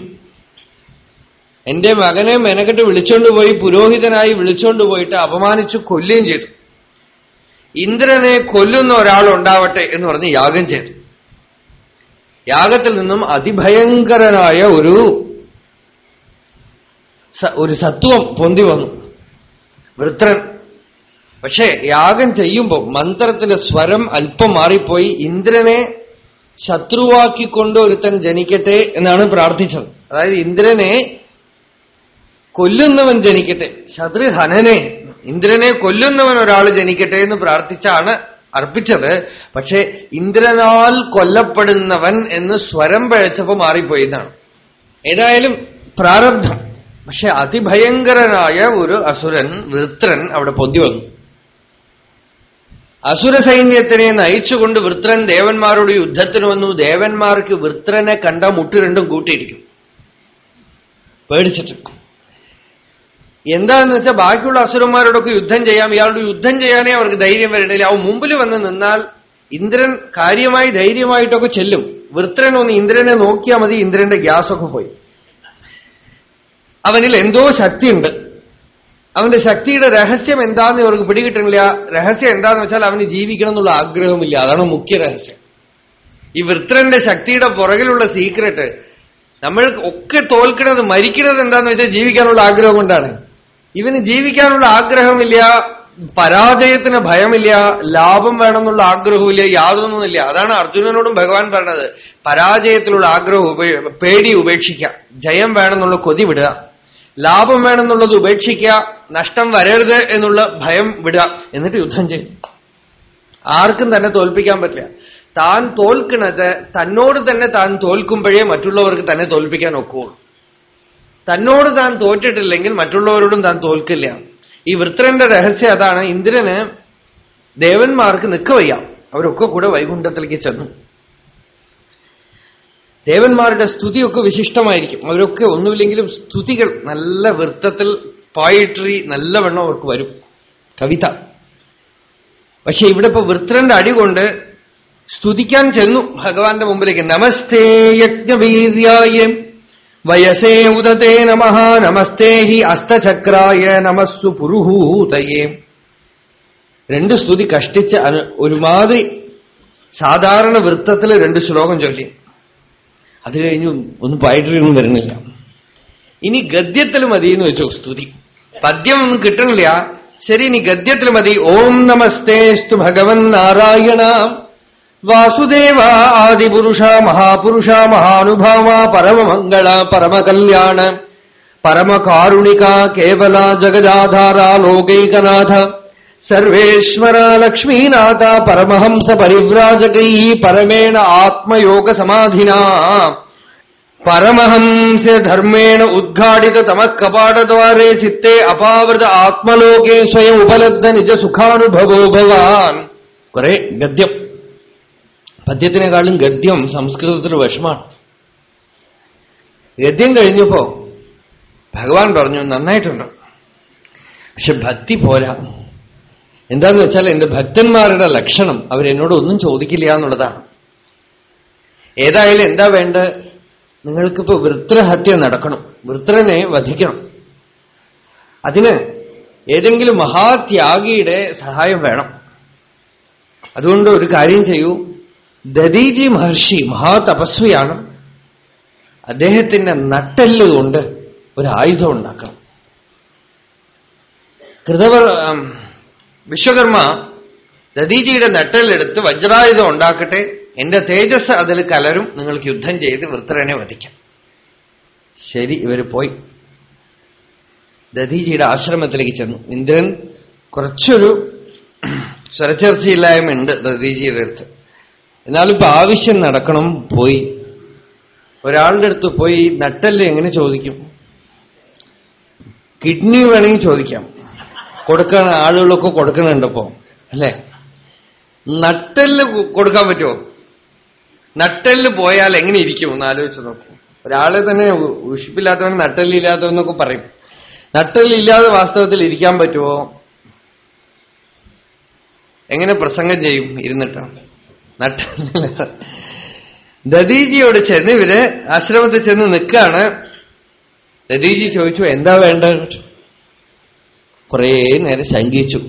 എന്റെ മകനെ മെനക്കെട്ട് വിളിച്ചുകൊണ്ടുപോയി പുരോഹിതനായി വിളിച്ചുകൊണ്ടുപോയിട്ട് അപമാനിച്ചു കൊല്ലുകയും ചെയ്തു. ഇന്ദ്രനെ കൊല്ലുന്ന ഒരാൾ ഉണ്ടാവട്ടെ എന്ന് പറഞ്ഞ് യാഗം ചെയ്തു. യാഗത്തിൽ നിന്നും അതിഭയങ്കരനായ ഒരു ഒരു സത്വം പൊന്തി വന്നു. വൃത്രൻ പക്ഷേ യാഗം ചെയ്യുമ്പോൾ മന്ത്രത്തിന്റെ സ്വരം അല്പം മാറിപ്പോയി ഇന്ദ്രനെ ശത്രുവാക്കിക്കൊണ്ട് ഒരുത്തൻ ജനിക്കട്ടെ എന്നാണ് പ്രാർത്ഥിച്ചത്. അതായത് ഇന്ദ്രനെ കൊല്ലുന്നവൻ ജനിക്കട്ടെ ശത്രുഹനനെ ഇന്ദ്രനെ കൊല്ലുന്നവൻ ഒരാൾ ജനിക്കട്ടെ എന്ന് പ്രാർത്ഥിച്ചാണ് അർപ്പിച്ചത്. പക്ഷേ ഇന്ദ്രനാൽ കൊല്ലപ്പെടുന്നവൻ എന്ന് സ്വരം പഴച്ചപ്പോ മാറിപ്പോയി എന്നാണ്. ഏതായാലും പ്രാരബ്ധം. പക്ഷെ അതിഭയങ്കരനായ ഒരു അസുരൻ വൃത്രൻ അവിടെ പൊന്തി വന്നു. അസുര സൈന്യത്തിനെ നയിച്ചുകൊണ്ട് വൃത്രൻ ദേവന്മാരോട് യുദ്ധത്തിന് വന്നു. ദേവന്മാർക്ക് വൃത്രനെ കണ്ട മുട്ട് രണ്ടും കൂട്ടിയിരിക്കും പേടിച്ചിട്ട്. എന്താന്ന് വെച്ചാൽ ബാക്കിയുള്ള അസുരന്മാരോടൊക്കെ യുദ്ധം ചെയ്യാം. ഇയാളോട് യുദ്ധം ചെയ്യാനേ അവർക്ക് ധൈര്യം വരണില്ല അവൻ മുമ്പിൽ വന്ന് നിന്നാൽ ഇന്ദ്രൻ കാര്യമായി ധൈര്യമായിട്ടൊക്കെ ചെല്ലും. വൃത്രൻ ഒന്ന് ഇന്ദ്രനെ നോക്കിയാൽ മതി. ഇന്ദ്രന്റെ ഗ്യാസൊക്കെ പോയി. അവനിൽ എന്തോ ശക്തിയുണ്ട്. അവന്റെ ശക്തിയുടെ രഹസ്യം എന്താന്ന് ഇവർക്ക് പിടികിട്ടണില്ല. രഹസ്യം എന്താന്ന് വെച്ചാൽ അവന് ജീവിക്കണം എന്നുള്ള ആഗ്രഹമില്ല. അതാണ് മുഖ്യ രഹസ്യം. ഈ വൃത്രന്റെ ശക്തിയുടെ പുറകിലുള്ള സീക്രട്ട് നമ്മൾ ഒക്കെ തോൽക്കുന്നത് മരിക്കുന്നത് എന്താന്ന് വെച്ചാൽ ജീവിക്കാനുള്ള ആഗ്രഹം കൊണ്ടാണ്. ഇവന് ജീവിക്കാനുള്ള ആഗ്രഹമില്ല പരാജയത്തിന് ഭയമില്ല ലാഭം വേണമെന്നുള്ള ആഗ്രഹമില്ല യാതൊന്നുമില്ല. അതാണ് അർജുനനോടും ഭഗവാൻ പറഞ്ഞത്. പരാജയത്തിലുള്ള ആഗ്രഹം പേടി ഉപേക്ഷിക്കാം. ജയം വേണമെന്നുള്ള കൊതി വിടുക. ലാഭം വേണമെന്നുള്ളത് ഉപേക്ഷിക്കുക നഷ്ടം വരരുത് എന്നുള്ള ഭയം വിടുക. എന്നിട്ട് യുദ്ധം ചെയ്യും. ആർക്കും തന്നെ തോൽപ്പിക്കാൻ പറ്റില്ല. താൻ തോൽക്കുന്നത് തന്നോട് തന്നെ താൻ തോൽക്കുമ്പോഴേ മറ്റുള്ളവർക്ക് തന്നെ തോൽപ്പിക്കാൻ ഒക്കുള്ളൂ തന്നോട് താൻ തോറ്റിട്ടില്ലെങ്കിൽ മറ്റുള്ളവരോടും താൻ തോൽക്കില്ല. ഈ വൃത്രന്റെ രഹസ്യം അതാണ്. ഇന്ദ്രന് ദേവന്മാർക്ക് നിൽക്കുകയ്യാം അവരൊക്കെ കൂടെ വൈകുണ്ഠത്തിലേക്ക് ചെന്നു. ദേവന്മാരുടെ സ്തുതിയൊക്കെ വിശിഷ്ടമായിരിക്കും. അവരൊക്കെ ഒന്നുമില്ലെങ്കിലും സ്തുതികൾ നല്ല വൃത്തത്തിൽ പോയിട്രി നല്ലവണ്ണം അവർക്ക് വരും. കവിത. പക്ഷെ ഇവിടെ ഇപ്പൊ വൃത്രന്റെ അടികൊണ്ട് സ്തുതിക്കാൻ ചെന്നു. ഭഗവാന്റെ മുമ്പിലേക്ക് നമസ്തേ യജ്ഞവീര്യായ വയസേ ഉദതേ നമ നമസ്തേ ഹി അസ്തചക്രായ നമസ്സു പുരുഹൂതയേ. രണ്ട് സ്തുതി കഷ്ടിച്ച് ഒരുമാതിരി സാധാരണ വൃത്തത്തിൽ രണ്ട് ശ്ലോകം ചൊല്ലി. അത് കഴിഞ്ഞു ഒന്നും പോയിട്ടൊന്നും വരുന്നില്ല. ഇനി ഗദ്യത്തിൽ മതി എന്ന് വെച്ചു സ്തുതി. പദ്യം ഒന്നും കിട്ടണില്ല. ശരി ഇനി ഗദ്യത്തിൽ മതി. ഓം നമസ്തേസ്തു ഭഗവൻ നാരായണ. വാസുദേവ ആദിപുരുഷ മഹാപുരുഷ മഹാനുഭാവ പരമമംഗള പരമകല്യാണ പരമകാരുണിക കേവല ജഗജാധാര ലോകൈകനാഥ. സർവേശ്വര ലക്ഷ്മീനാഥ പരമഹംസ പരിവ്രാജകൈ പരമേണ ആത്മയോഗ സമാധിന പരമഹംസ ധർമ്മേണ ഉദ്ഘാടിത തമ കപാടദ്വാരേ ചിത്തെ അപാവൃത ആത്മലോകേ സ്വയം ഉപലബ്ധ നിജ സുഖാനുഭവോ ഭവാൻ. കുറെ ഗദ്യം. പദ്യത്തിനേക്കാളും ഗദ്യം സംസ്കൃതത്തിൽ വിഷമാണ്. ഗദ്യം കഴിഞ്ഞപ്പോ ഭഗവാൻ പറഞ്ഞു നന്നായിട്ടുണ്ട്. പക്ഷെ ഭക്തി പോരാ. എന്താന്ന് വെച്ചാൽ എന്റെ ഭക്തന്മാരുടെ ലക്ഷണം അവരെന്നോട് ഒന്നും ചോദിക്കില്ല എന്നുള്ളതാണ്. ഏതായാലും എന്താ വേണ്ട നിങ്ങൾക്കിപ്പോ വൃത്രഹത്യ നടക്കണം. വൃത്രനെ വധിക്കണം. അതിന് ഏതെങ്കിലും മഹാത്യാഗിയുടെ സഹായം വേണം. അതുകൊണ്ട് ഒരു കാര്യം ചെയ്യൂ. ദദീജി മഹർഷി മഹാതപസ്വിയാണ്. അദ്ദേഹത്തിന്റെ നട്ടെല്ല് കൊണ്ട് ഒരു ആയുധം ഉണ്ടാക്കണം. കൃതവർ വിശ്വകർമ്മ ദദീജിയുടെ നട്ടലെടുത്ത് വജ്രായുധം ഉണ്ടാക്കട്ടെ എന്റെ തേജസ് അതിൽ കലരും നിങ്ങൾക്ക് യുദ്ധം ചെയ്ത് വൃത്രനെ വധിക്കാം. ശരി ഇവർ പോയി. ദധീജിയുടെ ആശ്രമത്തിലേക്ക് ചെന്നു. ഇന്ദ്രൻ കുറച്ചൊരു സ്വരച്ചേർച്ചയില്ലായ്മയുണ്ട് ദധീജിയുടെ അടുത്ത്. എന്നാലും ഇപ്പൊ ആവശ്യം നടക്കണം പോയി. ഒരാളുടെ അടുത്ത് പോയി നട്ടൽ എങ്ങനെ ചോദിക്കും? കിഡ്നി വേണമെങ്കിൽ ചോദിക്കാം. കൊടുക്കാൻ ആളുകളൊക്കെ കൊടുക്കണുണ്ടപ്പോ അല്ലേ? നട്ടെല്ല് കൊടുക്കാൻ പറ്റുമോ? നട്ടെല്ല് പോയാൽ എങ്ങനെ ഇരിക്കും? എന്ന് ആലോചിച്ച് നോക്കും. ഒരാളെ തന്നെ ഉഷിപ്പില്ലാത്തവൻ നട്ടെല്ലില്ലാത്തവെന്നൊക്കെ പറയും. നട്ടെല്ലില്ലാതെ വാസ്തവത്തിൽ ഇരിക്കാൻ പറ്റുമോ? എങ്ങനെ പ്രസംഗം ചെയ്യും? ഇരുന്നിട്ട്. നട്ടെല്ലില്ല ദദീജിയോട് ചെന്ന് ഇവർ ആശ്രമത്തിൽ ചെന്ന് നിൽക്കാണ്. ദദീജി ചോദിച്ചു എന്താ വേണ്ടത്? കുറേ നേരം ശങ്കിച്ചു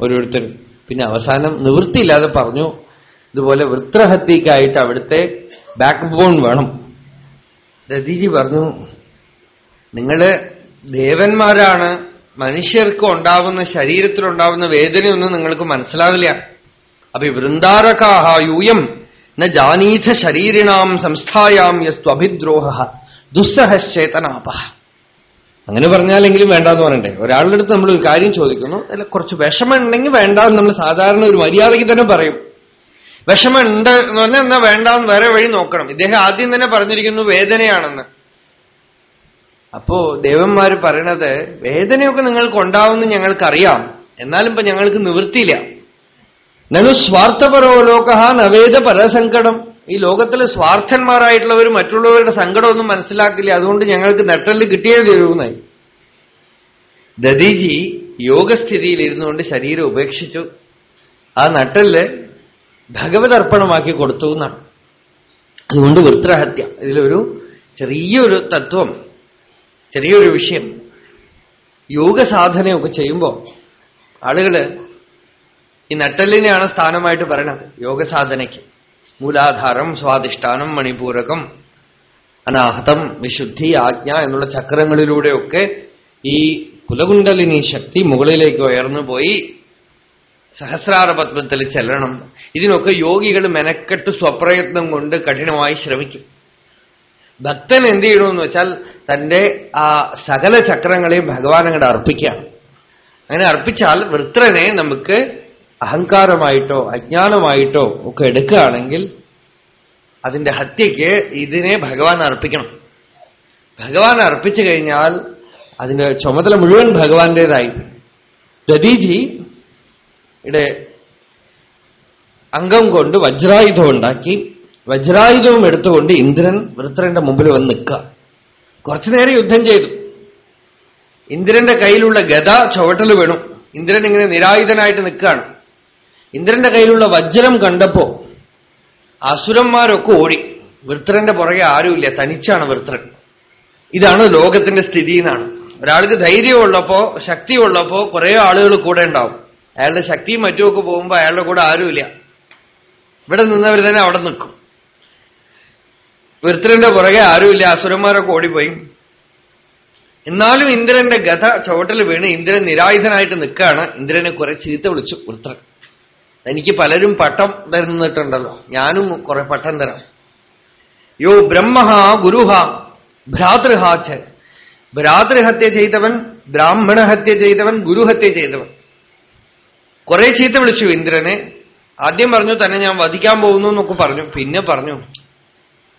ഓരോരുത്തർ പിന്നെ അവസാനം നിവൃത്തിയില്ലാതെ പറഞ്ഞു ഇതുപോലെ വൃത്രഹത്യക്കായിട്ട് അവിടുത്തെ ബാക്ക് ബോൺ വേണം. രതിജി പറഞ്ഞു നിങ്ങൾ ദേവന്മാരാണ്. മനുഷ്യർക്ക് ഉണ്ടാവുന്ന ശരീരത്തിലുണ്ടാവുന്ന വേദനയൊന്നും നിങ്ങൾക്ക് മനസ്സിലാവില്ല. അപ്പൊ വൃന്ദാരകാഹ ന ജാനീഥ ശരീരിണാം സംസ്ഥായാം യസ്തു അഭിദ്രോഹ ദുസ്സഹശ്ചേതനാപ. അങ്ങനെ പറഞ്ഞാലെങ്കിലും വേണ്ടെന്ന് പറയണ്ടേ ഒരാളുടെ അടുത്ത് നമ്മൾ ഒരു കാര്യം ചോദിക്കുന്നു അല്ല കുറച്ച് വിഷമമുണ്ടെങ്കിൽ വേണ്ട എന്ന് നമ്മൾ സാധാരണ ഒരു മര്യാദയ്ക്ക് തന്നെ പറയും. വിഷമമുണ്ട് എന്ന് പറഞ്ഞാൽ എന്നാ വേണ്ടാന്ന് വേറെ വഴി നോക്കണം. ഇദ്ദേഹം ആദ്യം തന്നെ പറഞ്ഞിരിക്കുന്നു വേദനയാണെന്ന്. അപ്പോ ദേവന്മാര് പറയണത് വേദനയൊക്കെ നിങ്ങൾക്ക് ഉണ്ടാവുമെന്ന് ഞങ്ങൾക്കറിയാം. എന്നാലും ഇപ്പൊ ഞങ്ങൾക്ക് നിവൃത്തിയില്ല. നനു സ്വാർത്ഥപരോ ലോക നവേദ പരസങ്കടം. ഈ ലോകത്തിൽ സ്വാർത്ഥന്മാരായിട്ടുള്ളവർ മറ്റുള്ളവരുടെ സങ്കടമൊന്നും മനസ്സിലാക്കില്ല. അതുകൊണ്ട് ഞങ്ങൾക്ക് നെട്ടൽ കിട്ടിയേ തരൂന്നായി. ദദീജി യോഗസ്ഥിതിയിൽ ഇരുന്നുകൊണ്ട് ശരീരം ഉപേക്ഷിച്ചു. ആ നട്ടൽ ഭഗവത് അർപ്പണമാക്കി കൊടുത്തു എന്നാണ്. അതുകൊണ്ട് വൃത്രഹത്യ. ഇതിലൊരു ചെറിയൊരു തത്വം ചെറിയൊരു വിഷയം. യോഗ സാധനയൊക്കെ ചെയ്യുമ്പോൾ ആളുകൾ ഈ നട്ടലിനെയാണ് സ്ഥാനമായിട്ട് പറയണത് യോഗസാധനയ്ക്ക്. മൂലാധാരം സ്വാധിഷ്ഠാനം മണിപൂരകം അനാഹതം വിശുദ്ധി ആജ്ഞ എന്നുള്ള ചക്രങ്ങളിലൂടെയൊക്കെ ഈ കുലകുണ്ടലിനി ശക്തി മുകളിലേക്ക് ഉയർന്നു പോയി. സഹസ്രാര പത്മത്തിൽ ചെല്ലണം. ഇതിനൊക്കെ യോഗികൾ മെനക്കെട്ട് സ്വപ്രയത്നം കൊണ്ട് കഠിനമായി ശ്രമിക്കും. ഭക്തൻ എന്ത് ചെയ്യണമെന്ന് വെച്ചാൽ തന്റെ ആ സകല ചക്രങ്ങളെയും ഭഗവാൻ അങ്ങോട്ട് അങ്ങനെ അർപ്പിച്ചാൽ വൃത്രനെ നമുക്ക് അഹങ്കാരമായിട്ടോ അജ്ഞാനമായിട്ടോ ഒക്കെ എടുക്കുകയാണെങ്കിൽ അതിന്റെ ഹത്യയ്ക്ക് ഇതിനെ ഭഗവാൻ അർപ്പിക്കണം. ഭഗവാൻ അർപ്പിച്ചു കഴിഞ്ഞാൽ അതിന്റെ ചുമതല മുഴുവൻ ഭഗവാന്റേതായി. ദദീജി ഇവിടെ അംഗം കൊണ്ട് വജ്രായുധം ഉണ്ടാക്കി വജ്രായുധവും എടുത്തുകൊണ്ട് ഇന്ദ്രൻ വൃത്രന്റെ മുമ്പിൽ വന്ന് നിൽക്കുക. കുറച്ചുനേരം യുദ്ധം ചെയ്തു. ഇന്ദ്രന്റെ കയ്യിലുള്ള ഗത ചുവട്ടൽ വീണു. ഇന്ദ്രൻ ഇങ്ങനെ നിരായുധനായിട്ട് നിൽക്കുകയാണ്. ഇന്ദ്രന്റെ കയ്യിലുള്ള വജ്രം കണ്ടപ്പോ അസുരന്മാരൊക്കെ ഓടി. വൃത്രന്റെ പുറകെ ആരുമില്ല. തനിച്ചാണ് വൃത്രൻ. ഇതാണ് ലോകത്തിന്റെ സ്ഥിതി എന്നാണ്. ഒരാൾക്ക് ധൈര്യമുള്ളപ്പോ ശക്തിയുള്ളപ്പോ കുറെ ആളുകൾ കൂടെ ഉണ്ടാവും. അയാളുടെ ശക്തിയും മറ്റുമൊക്കെ പോകുമ്പോ അയാളുടെ കൂടെ ആരുമില്ല. ഇവിടെ നിന്നവർ തന്നെ അവിടെ നിൽക്കും. വൃത്രന്റെ പുറകെ ആരുമില്ല. അസുരന്മാരൊക്കെ ഓടിപ്പോയി. എന്നാലും ഇന്ദ്രന്റെ ഗത ചുവട്ടിൽ വീണ് ഇന്ദ്രൻ നിരായുധനായിട്ട് നിൽക്കുകയാണ്. ഇന്ദ്രനെ കുറെ ചീത്ത വിളിച്ചു വൃത്രൻ. എനിക്ക് പലരും പട്ടം തരുന്നിട്ടുണ്ടല്ലോ. ഞാനും കുറെ പട്ടം തരാം. യോ ബ്രഹ്മഹ ഗുരുഹ ഭ്രാതൃഹാച്ച് ഭ്രാതൃഹത്യ ചെയ്തവൻ ബ്രാഹ്മണ ഹത്യ ചെയ്തവൻ ഗുരുഹത്യ ചെയ്തവൻ. കുറെ ചീത്ത വിളിച്ചു ഇന്ദ്രനെ. ആദ്യം പറഞ്ഞു തന്നെ ഞാൻ വധിക്കാൻ പോകുന്നു എന്നൊക്കെ പറഞ്ഞു. പിന്നെ പറഞ്ഞു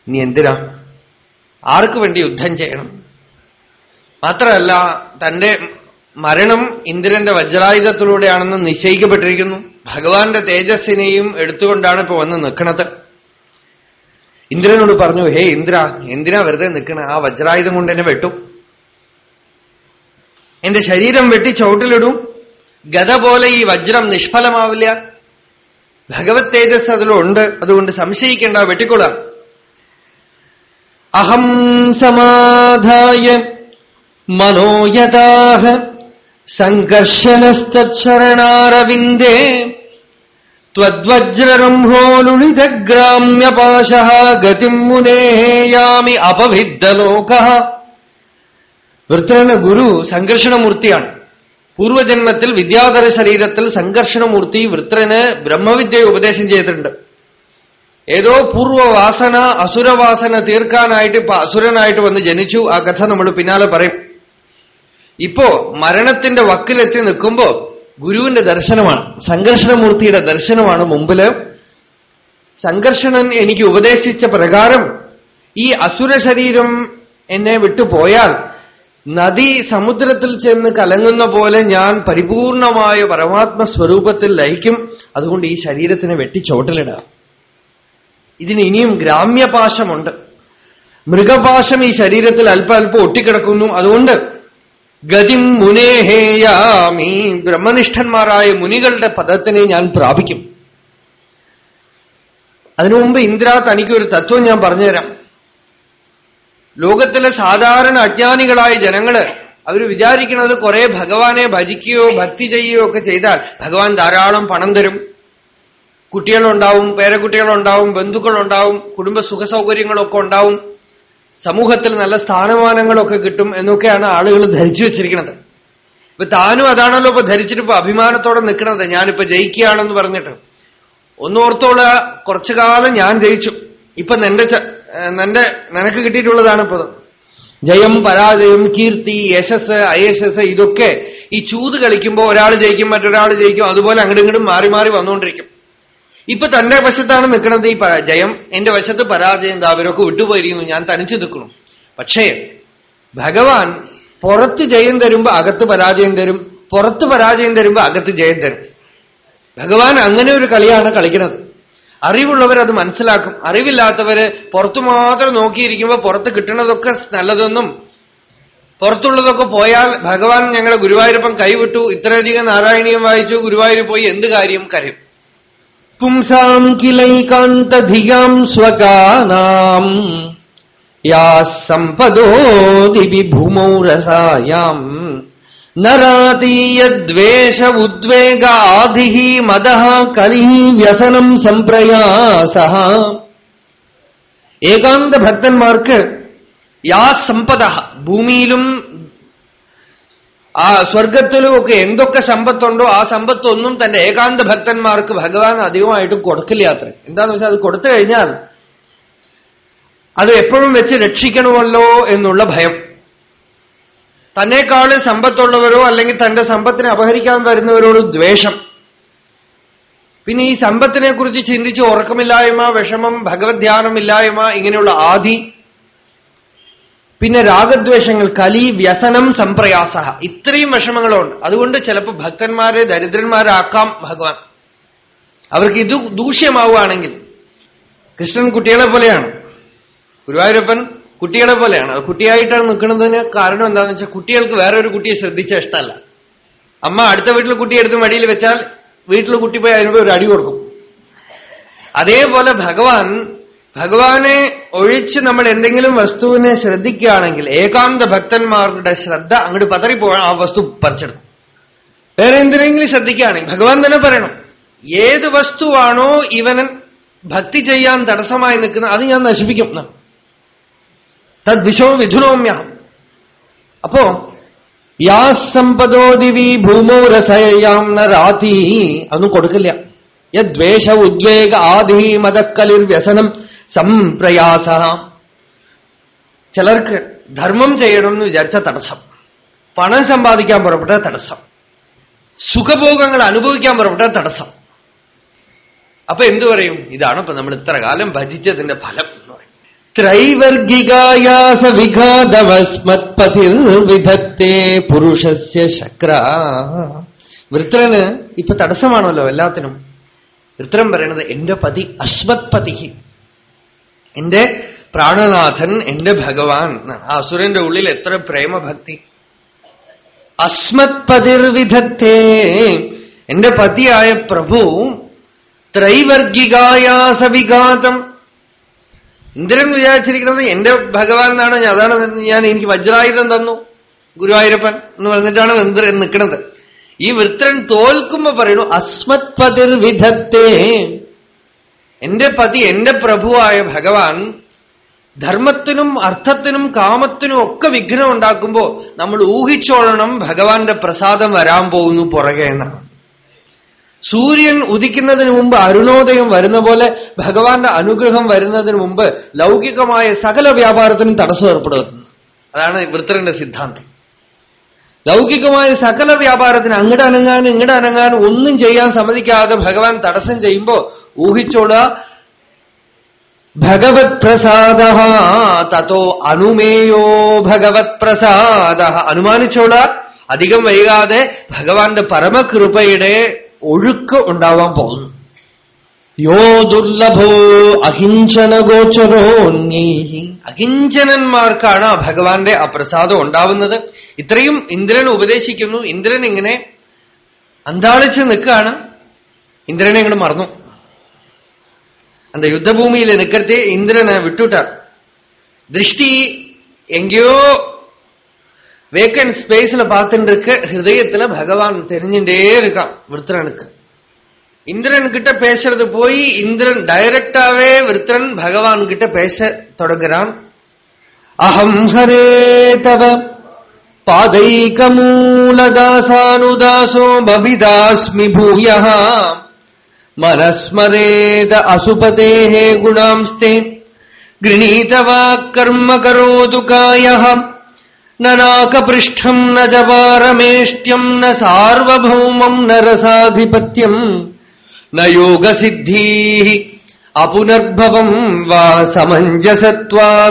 നീ എന്തിനാ? ആർക്ക് വേണ്ടി യുദ്ധം ചെയ്യണം? മാത്രമല്ല തന്റെ മരണം ഇന്ദ്രന്റെ വജ്രായുധത്തിലൂടെയാണെന്ന് നിശ്ചയിക്കപ്പെട്ടിരിക്കുന്നു. ഭഗവാന്റെ തേജസ്സിനെയും എടുത്തുകൊണ്ടാണ് ഇപ്പൊ വന്ന് നിൽക്കുന്നത് ഇന്ദ്രനോട് പറഞ്ഞു ഹേ ഇന്ദ്ര എന്തിനാ വെറുതെ നിൽക്കണ ആ വജ്രായുധം കൊണ്ട് എന്നെ വെട്ടും. എന്റെ ശരീരം വെട്ടി ചവിട്ടിലിടും. ഗത പോലെ ഈ വജ്രം നിഷ്ഫലമാവില്ല. ഭഗവത് തേജസ് അതിലുണ്ട്. അതുകൊണ്ട് സംശയിക്കേണ്ട വെട്ടിക്കൊള്ളാം. അഹം സമാധായ മനോയതാഹ സംഘർഷണസ്തരണാരവിന്ദേ ത്വജ്രരംഭോലുളിതഗ്രാമ്യപാശ ഗതിം മുനേയാമി അപവിദ്ധലോക വൃത്രന ഗുരു സംഘർഷണമൂർത്തിയാണ്. പൂർവജന്മത്തിൽ വിദ്യാധര ശരീരത്തിൽ സംഘർഷണമൂർത്തി വൃത്രന് ബ്രഹ്മവിദ്യ ഉപദേശം ചെയ്തിട്ടുണ്ട്. ഏതോ പൂർവവാസന അസുരവാസന തീർക്കാനായിട്ട് ഇപ്പൊ അസുരനായിട്ട് വന്ന് ജനിച്ചു. ആ കഥ നമ്മൾ പിന്നാലെ പറയും. ഇപ്പോ മരണത്തിന്റെ വക്കിലെത്തി നിൽക്കുമ്പോ ഗുരുവിന്റെ ദർശനമാണ് സംഘർഷണമൂർത്തിയുടെ ദർശനമാണ് മുമ്പിൽ സംഘർഷണൻ എനിക്ക് ഉപദേശിച്ച പ്രകാരം ഈ അസുര ശരീരം എന്നെ വിട്ടുപോയാൽ നദി സമുദ്രത്തിൽ ചെന്ന് കലങ്ങുന്ന പോലെ ഞാൻ പരിപൂർണമായ പരമാത്മ സ്വരൂപത്തിൽ ലയിക്കും. അതുകൊണ്ട് ഈ ശരീരത്തിനെ വെട്ടിച്ചോട്ടലിടുക. ചോട്ടിലിടാം ഇതിന് ഇനിയും ഗ്രാമ്യപാശമുണ്ട്. മൃഗപാശം ഈ ശരീരത്തിൽ അല്പ അല്പം ഒട്ടിക്കിടക്കുന്നു. അതുകൊണ്ട് ഗതിം മുനേഹേയാമി ബ്രഹ്മനിഷ്ഠന്മാരായ മുനികളുടെ പദത്തിനെ ഞാൻ പ്രാപിക്കും. അതിനു മുമ്പ് ഇന്ദ്ര തനിക്കൊരു തത്വം ഞാൻ പറഞ്ഞുതരാം. ലോകത്തിലെ സാധാരണ അജ്ഞാനികളായ ജനങ്ങൾ അവർ വിചാരിക്കുന്നത് കുറെ ഭഗവാനെ ഭജിക്കുകയോ ഭക്തി ചെയ്യുകയോ ഒക്കെ ചെയ്താൽ ഭഗവാൻ ധാരാളം പണം തരും. കുട്ടികളുണ്ടാവും പേരക്കുട്ടികളുണ്ടാവും ബന്ധുക്കളുണ്ടാവും കുടുംബ സുഖസൗകര്യങ്ങളൊക്കെ ഉണ്ടാവും. സമൂഹത്തിൽ നല്ല സ്ഥാനമാനങ്ങളൊക്കെ കിട്ടും എന്നൊക്കെയാണ് ആളുകൾ ധരിച്ചു വെച്ചിരിക്കുന്നത്. ഇപ്പൊ താനും അതാണല്ലോ ഇപ്പൊ ധരിച്ചിട്ട് ഇപ്പൊ അഭിമാനത്തോടെ നിൽക്കുന്നത്. ഞാനിപ്പോ ജയിക്കുകയാണെന്ന് പറഞ്ഞിട്ട്. ഒന്നോർത്തോള കുറച്ചു കാലം ഞാൻ ജയിച്ചു. ഇപ്പൊ നിന്റെ നിന്റെ നിനക്ക് കിട്ടിയിട്ടുള്ളതാണ് ഇപ്പൊ. ജയം പരാജയം കീർത്തി യശസ് അയശസ് ഇതൊക്കെ ഈ ചൂത് കളിക്കുമ്പോൾ ഒരാൾ ജയിക്കും മറ്റൊരാൾ ജയിക്കും അതുപോലെ അങ്ങോട്ടും ഇങ്ങോട്ടും മാറി മാറി വന്നുകൊണ്ടിരിക്കും. ഇപ്പൊ തന്റെ വശത്താണ് നിൽക്കുന്നത് ഈ ജയം. എന്റെ വശത്ത് പരാജയം എന്താ അവരൊക്കെ വിട്ടുപോയിരിക്കുന്നു. ഞാൻ തനിച്ചു നിൽക്കുന്നു. പക്ഷേ ഭഗവാൻ പുറത്ത് ജയം തരുമ്പോ അകത്ത് പരാജയം തരും. പുറത്ത് പരാജയം തരുമ്പോ അകത്ത് ജയം തരും. ഭഗവാൻ അങ്ങനെ ഒരു കളിയാണ് കളിക്കുന്നത്. അറിവുള്ളവർ അത് മനസ്സിലാക്കും. അറിവില്ലാത്തവര് പുറത്തു മാത്രം നോക്കിയിരിക്കുമ്പോ പുറത്ത് കിട്ടുന്നതൊക്കെ നല്ലതെന്നും പുറത്തുള്ളതൊക്കെ പോയാൽ ഭഗവാൻ ഞങ്ങളുടെ ഗുരുവായൂരപ്പം കൈവിട്ടു. ഇത്രയധികം നാരായണീയം വായിച്ചു ഗുരുവായൂർ പോയി എന്ത് കാര്യം കരയും? പുംസാം കിലൈകാന്തധിയാം സ്വകാനാം യാ സമ്പദോ ദിവി ഭൂമൗ രസായാം നരാതീയദ്വേഷ ഉദ്വേഗാധി മദ കലി വ്യസനം സംപ്രയാസ ഏകാന്ത ഭക്തന്മാർക്ക് യാ സമ്പദ ഭൂമിയിലും ആ സ്വർഗത്തിലും ഒക്കെ എന്തൊക്കെ സമ്പത്തുണ്ടോ ആ സമ്പത്തൊന്നും തന്റെ ഏകാന്ത ഭക്തന്മാർക്ക് ഭഗവാൻ അധികമായിട്ടും കൊടുക്കില്ല അത്ര. എന്താന്ന് വെച്ചാൽ അത് കൊടുത്തു കഴിഞ്ഞാൽ അത് എപ്പോഴും വെച്ച് രക്ഷിക്കണമല്ലോ എന്നുള്ള ഭയം. തന്നെക്കാളും സമ്പത്തുള്ളവരോ അല്ലെങ്കിൽ തന്റെ സമ്പത്തിനെ അപഹരിക്കാൻ വരുന്നവരോട് ദ്വേഷം. പിന്നെ ഈ സമ്പത്തിനെ കുറിച്ച് ചിന്തിച്ച് ഉറക്കമില്ലായ്മ വിഷമം ഭഗവത് ധ്യാനമില്ലായ്മ ഇങ്ങനെയുള്ള ആദി പിന്നെ രാഗദ്വേഷങ്ങൾ കലി വ്യസനം സംപ്രയാസ. ഇത്രയും വിഷമങ്ങളുണ്ട്. അതുകൊണ്ട് ചിലപ്പോൾ ഭക്തന്മാരെ ദരിദ്രന്മാരാക്കാം ഭഗവാൻ. അവർക്ക് ഇത് ദൂഷ്യമാവുകയാണെങ്കിൽ കൃഷ്ണൻ കുട്ടികളെ പോലെയാണ്. ഗുരുവായൂരപ്പൻ കുട്ടികളെ പോലെയാണ്. കുട്ടിയായിട്ടാണ് നിൽക്കുന്നതിന് കാരണം എന്താണെന്ന് വെച്ചാൽ കുട്ടികൾക്ക് വേറെ ഒരു കുട്ടിയെ ശ്രദ്ധിച്ച ഇഷ്ടമല്ല. അമ്മ അടുത്ത വീട്ടിൽ കുട്ടി എടുത്ത് മടിയിൽ വെച്ചാൽ വീട്ടിൽ കുട്ടി പോയി അതിന് ഒരു അടി കൊടുക്കും. അതേപോലെ ഭഗവാൻ ഭഗവാനെ ഒഴിച്ച് നമ്മൾ എന്തെങ്കിലും വസ്തുവിനെ ശ്രദ്ധിക്കുകയാണെങ്കിൽ ഏകാന്ത ഭക്തന്മാരുടെ ശ്രദ്ധ അങ്ങോട്ട് പതറിപ്പോകണം ആ വസ്തു പറിച്ചെടുക്കും. വേറെ എന്തിനെങ്കിലും ശ്രദ്ധിക്കുകയാണെങ്കിൽ ഭഗവാൻ തന്നെ പറയണം ഏത് വസ്തുവാണോ ഇവനൻ ഭക്തി ചെയ്യാൻ തടസ്സമായി നിൽക്കുന്നത് അത് ഞാൻ നശിപ്പിക്കും. തദ്വിശോ വിധുനോമ്യഹം. അപ്പോ യാ സമ്പദോ ദിവി ഭൂമോ രസയാം ന രാതി അതൊന്നും കൊടുക്കില്ല. യദ്വേഷ ഉദ്വേഗ ആദി മതക്കലിർ വ്യസനം സംപ്രയാസ. ചിലർക്ക് ധർമ്മം ചെയ്യണം എന്ന് വിചാരിച്ച തടസ്സം. പണം സമ്പാദിക്കാൻ പുറപ്പെട്ട തടസ്സം. സുഖഭോഗങ്ങൾ അനുഭവിക്കാൻ പുറപ്പെട്ട തടസ്സം. അപ്പൊ എന്തു പറയും? ഇതാണ് ഇപ്പൊ നമ്മൾ ഇത്ര കാലം ഭജിച്ചതിന്റെ ഫലം എന്ന് പറയും. ത്രൈവർഗികായാസ വിഘാതമസ്മത്പതിർ വിധത്തെ പുരുഷസ്യ ശക്ര. വൃത്രന് ഇപ്പൊ തടസ്സമാണല്ലോ എല്ലാത്തിനും. വൃത്രം പറയണത് എന്റെ പതി അസ്മത്പതി എന്റെ പ്രാണനാഥൻ എന്റെ ഭഗവാൻ. ആ അസുരന്റെ ഉള്ളിൽ എത്ര പ്രേമഭക്തി. അസ്മത്പതിർവിധത്തെ എന്റെ പതിയായ പ്രഭു ത്രൈവർഗികായാസവിഘാതം ഇന്ദ്രൻ വിചാരിച്ചിരിക്കുന്നത് എന്റെ ഭഗവാൻ എന്നാണ്. അതാണ് ഞാൻ എനിക്ക് വജ്രായുധം തന്നു ഗുരുവായൂരപ്പൻ എന്ന് പറഞ്ഞിട്ടാണ് ഇന്ദ്രൻ നിൽക്കുന്നത്. ഈ വൃത്രൻ തോൽക്കുമ്പോ പറയണു അസ്മത്പതിർവിധത്തെ. എന്റെ പതി എന്റെ പ്രഭുവായ ഭഗവാൻ ധർമ്മത്തിനും അർത്ഥത്തിനും കാമത്തിനും ഒക്കെ വിഘ്നം ഉണ്ടാക്കുമ്പോ നമ്മൾ ഊഹിച്ചോളണം ഭഗവാന്റെ പ്രസാദം വരാൻ പോകുന്നു പുറകെ എന്നാണ് സൂര്യൻ ഉദിക്കുന്നതിന് മുമ്പ് അരുണോദയം വരുന്ന പോലെ ഭഗവാന്റെ അനുഗ്രഹം വരുന്നതിന് മുമ്പ് ലൗകികമായ സകല വ്യാപാരത്തിനും തടസ്സം ഏർപ്പെടുത്തുന്നു അതാണ് വൃത്തരന്റെ സിദ്ധാന്തം. ലൗകികമായ സകല വ്യാപാരത്തിന് അങ്ങട് അനങ്ങാൻ ഇങ്ങട് അനങ്ങാൻ ഒന്നും ചെയ്യാൻ സമ്മതിക്കാതെ ഭഗവാൻ തടസ്സം ചെയ്യുമ്പോ ഊഹിച്ചോടുക ഭഗവത് പ്രസാദ തത്തോ അനുമേയോ ഭഗവത് പ്രസാദ അനുമാനിച്ചോള അധികം വൈകാതെ ഭഗവാന്റെ പരമകൃപയുടെ ഒഴുക്ക് ഉണ്ടാവാൻ പോകുന്നു. യോ ദുർലഭോ അഹിഞ്ചന ഗോചരോന്യീ അഹിഞ്ചനന്മാർക്കാണ് ആ ഭഗവാന്റെ ആ പ്രസാദം ഉണ്ടാവുന്നത്. ഇത്രയും ഇന്ദ്രൻ ഉപദേശിക്കുന്നു. ഇന്ദ്രൻ ഇങ്ങനെ അന്താളിച്ച് നിൽക്കുകയാണ്. ഇന്ദ്രനെ ഇങ്ങോട്ട് മറന്നു. அந்த யுத்தபூமியில நிக்கிறதே இந்திரனை விட்டுட்டார் திருஷ்டி எங்கேயோ வேக்கண்ட் ஸ்பேஸ்ல பார்த்துட்டு இருக்க ஹிருதயத்துல பகவான் தெரிஞ்சுட்டே இருக்கான் விருத்திரனுக்கு இந்திரன் கிட்ட பேசுறது போய் இந்திரன் டைரக்டாவே விருத்திரன் பகவான் கிட்ட பேச தொடங்குறான் அகம் ஹரே தவ பாதைகமூலதாசானுதாசோ பபிதாஸ்மி பூயா മനസ്മരേത അസുപതേ ഗുണാംസ്തേ. ഗൃണീതവാക്കർമ്മ കരോതു കായ നാകപൃഷ്ഠം ന ചാരമേഷ്ട്യം ന സാർവഭൗമം ന രസാധിപത്യം. ന യോഗസിദ്ധീ അപുനർഭവം വാ സമഞ്ജസത്വാ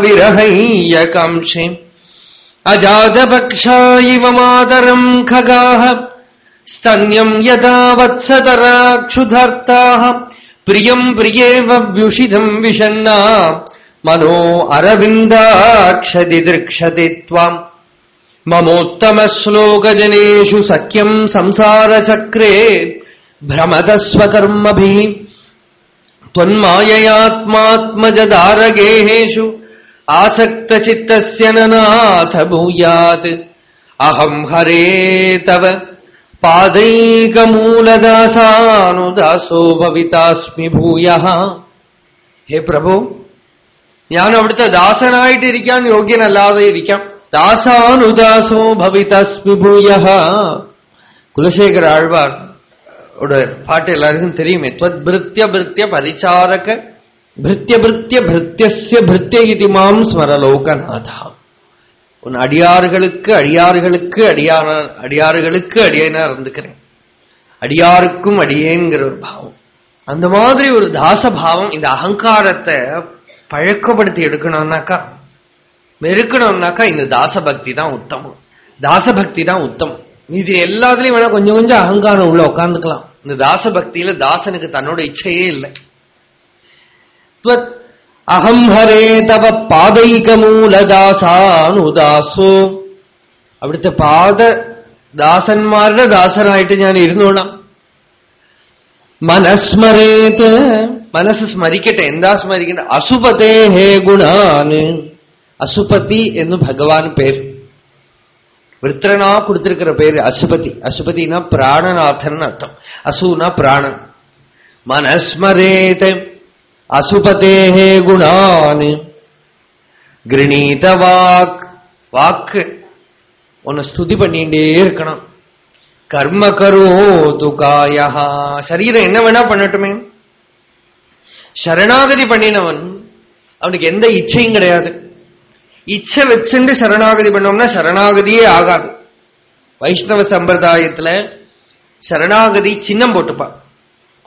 ഇവ മാതരം ഖഗാഹ. स्तन्यं यदा वत्सतराक्षुधर्ताः प्रियम् प्रियेव व्युषिधम् विशन्ना मनो अरविन्दाक्षति दृक्षति त्वाम् ममोत्तमश्लोकजनेषु सख्यम् संसारचक्रे भ्रमदस्वकर्मभिः त्वन्माययात्मात्मजदारगेहेषु आसक्तचित्तस्य ननाथ भूयात् अहम् हरे तव പാദൈകമൂലദാസാനുദാസോ ഭവിതാസ്മി ഭൂയ ഹേ പ്രഭു ഞാൻ അവിടുത്തെ ദാസനായിട്ടിരിക്കാൻ യോഗ്യനല്ലാതെ ഇരിക്കാം ദാസാനുദാസോ ഭവിതാസ്മി ഭൂയ குலசேகர ஆழ்வார் பாட்டு எல்லாருக்கும் தெரியும் பிருத்திய பிருத்திய பரிச்சாரக பிருத்திய பிருத்திய பிருத்திய பிருத்திய இது மாம் ஸ்மரலோகநாதா உன் அடியார்களுக்கு அடியார்களுக்கு அடியான அடியாறுகளுக்கு அடியனா இருந்துக்கிறேன் அடியாருக்கும் அடியேங்கிற ஒரு பாவம். அந்த மாதிரி ஒரு தாச பாவம் இந்த அகங்காரத்தை பழக்கப்படுத்தி எடுக்கணும்னாக்கா மெருக்கணும்னாக்கா இந்த தாசபக்தி தான் உத்தமம். தாசபக்தி தான் உத்தமம். இது எல்லாத்துலயும் வேணா கொஞ்சம் கொஞ்சம் அகங்காரம் உள்ள உட்காந்துக்கலாம் இந்த தாசபக்தியில தாசனுக்கு தன்னோட இச்சையே இல்லை. അഹം ഹരേ തവ പാദൈകമൂലദാസാനുദാസോ. അവിടുത്തെ പാദ ദാസന്മാരുടെ ദാസനായിട്ട് ഞാൻ ഇരുന്നോളാം. മനസ്മരേത് മനസ്സ് സ്മരിക്കട്ടെ. എന്താ സ്മരിക്കട്ടെ അസുപതേ ഹേ ഗുണാന്. അസുപതി എന്ന് ഭഗവാൻ പേര്. വൃത്രനാ கொடுத்திருக்கிற പേര് അസുപതി. அசுபதினா പ്രാണനാഥൻ അർത്ഥം அசுனா പ്രാണൻ. മനസ്മരേത് அசுபதேஹே குணான். கிரணீத வாக் வாக்கு. உன்னை ஸ்துதி பண்ணிட்டே இருக்கணும். கர்ம கரோது காயா. சரீரம் என்ன வேணா பண்ணட்டுமே. சரணாகதி பண்ணினவன் அவனுக்கு எந்த இச்சையும் கிடையாது. இச்சை வச்சுட்டு சரணாகதி பண்ணோம்னா சரணாகதியே ஆகாது. வைஷ்ணவ சம்பிரதாயத்துல சரணாகதி சின்னம் போட்டுப்பா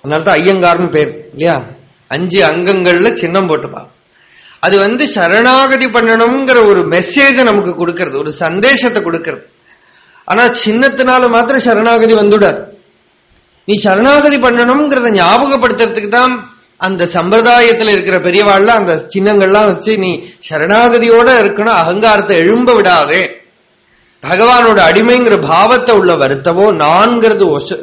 அதனால்தான் ஐயங்கார்னு பேர் இல்லையா? அஞ்சு அங்கங்கள்ல சின்னம் போட்டுப்பா அது வந்து சரணாகதி பண்ணணுங்கிற ஒரு மெசேஜ நமக்கு கொடுக்கறது ஒரு சந்தேஷத்தை கொடுக்கறது. ஆனா சின்னத்தினால மாத்திரம் சரணாகதி வந்துடாது. நீ சரணாகதி பண்ணணுங்கிறத ஞாபகப்படுத்துறதுக்கு தான் அந்த சம்பிரதாயத்துல இருக்கிற பெரியவாள்ல அந்த சின்னங்கள்லாம் வச்சு நீ சரணாகதியோட இருக்கணும் அகங்காரத்தை எழும்ப விடாதே. பகவானோட அடிமைங்கிற பாவத்தை உள்ள வருத்தவோ நான்கிறது ஒசு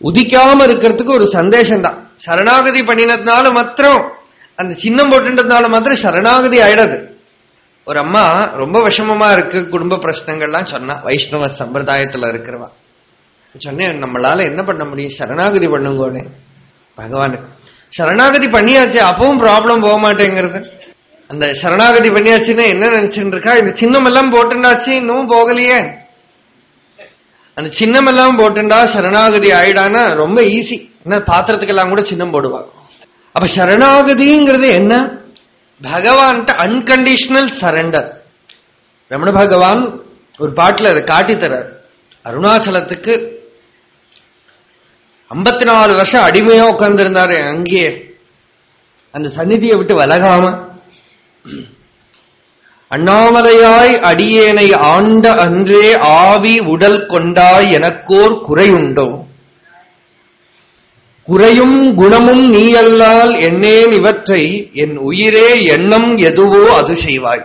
உதிக்காம இருக்கிறதுக்கு ஒரு சந்தேஷம் தான் சரணாகதி பண்ணினதுனால மாத்திரம் அந்த சின்னம் போட்டுன்றதுனால மாத்திரம் சரணாகதி ஆயிடாது. ஒரு அம்மா ரொம்ப விஷமமா இருக்கு குடும்ப பிரச்சனைகள்லாம் சொன்னா வைஷ்ணவ சம்பிரதாயத்துல இருக்கிறவா. சொன்னேன் நம்மளால என்ன பண்ண முடியும்? சரணாகதி பண்ணுங்கோனே. பகவானுக்கு. சரணாகதி பண்ணியாச்சு அப்பவும் ப்ராப்ளம் போக மாட்டேங்கிறது அந்த சரணாகதி பண்ணியாச்சுன்னா என்ன நினைச்சுட்டு இருக்கா? இந்த சின்னம் எல்லாம் போட்டுனாச்சு இன்னும் போகலையே. அந்த சின்னம் எல்லாம் போட்டுண்டா சரணாகதி ஆயிடானா ரொம்ப ஈஸி என்ன பாத்திரத்துக்கெல்லாம் கூட சின்னம் போடுவாங்க. அப்ப சரணாகதிங்கிறது என்ன? பகவான்கிட்ட அன்கண்டிஷனல் சரண்டர் ரமண பகவான் ஒரு பாட்டில் அதை காட்டித்தரார் அருணாச்சலத்துக்கு ஐம்பத்தி நாலு வருஷம் அடிமையா உட்கார்ந்துருந்தாரு அங்கேயே. அந்த சந்நிதியை விட்டு விலகாம அண்ணாமலையாய் அடியேனை ஆண்ட அன்றே ஆவி உடல் கொண்டாய் எனக்கோர் குறையுண்டோ? குறையும் குணமும் நீயல்லால் எண்ணேன் இவற்றை என் உயிரே எண்ணம் எதுவோ அது செய்வாய்.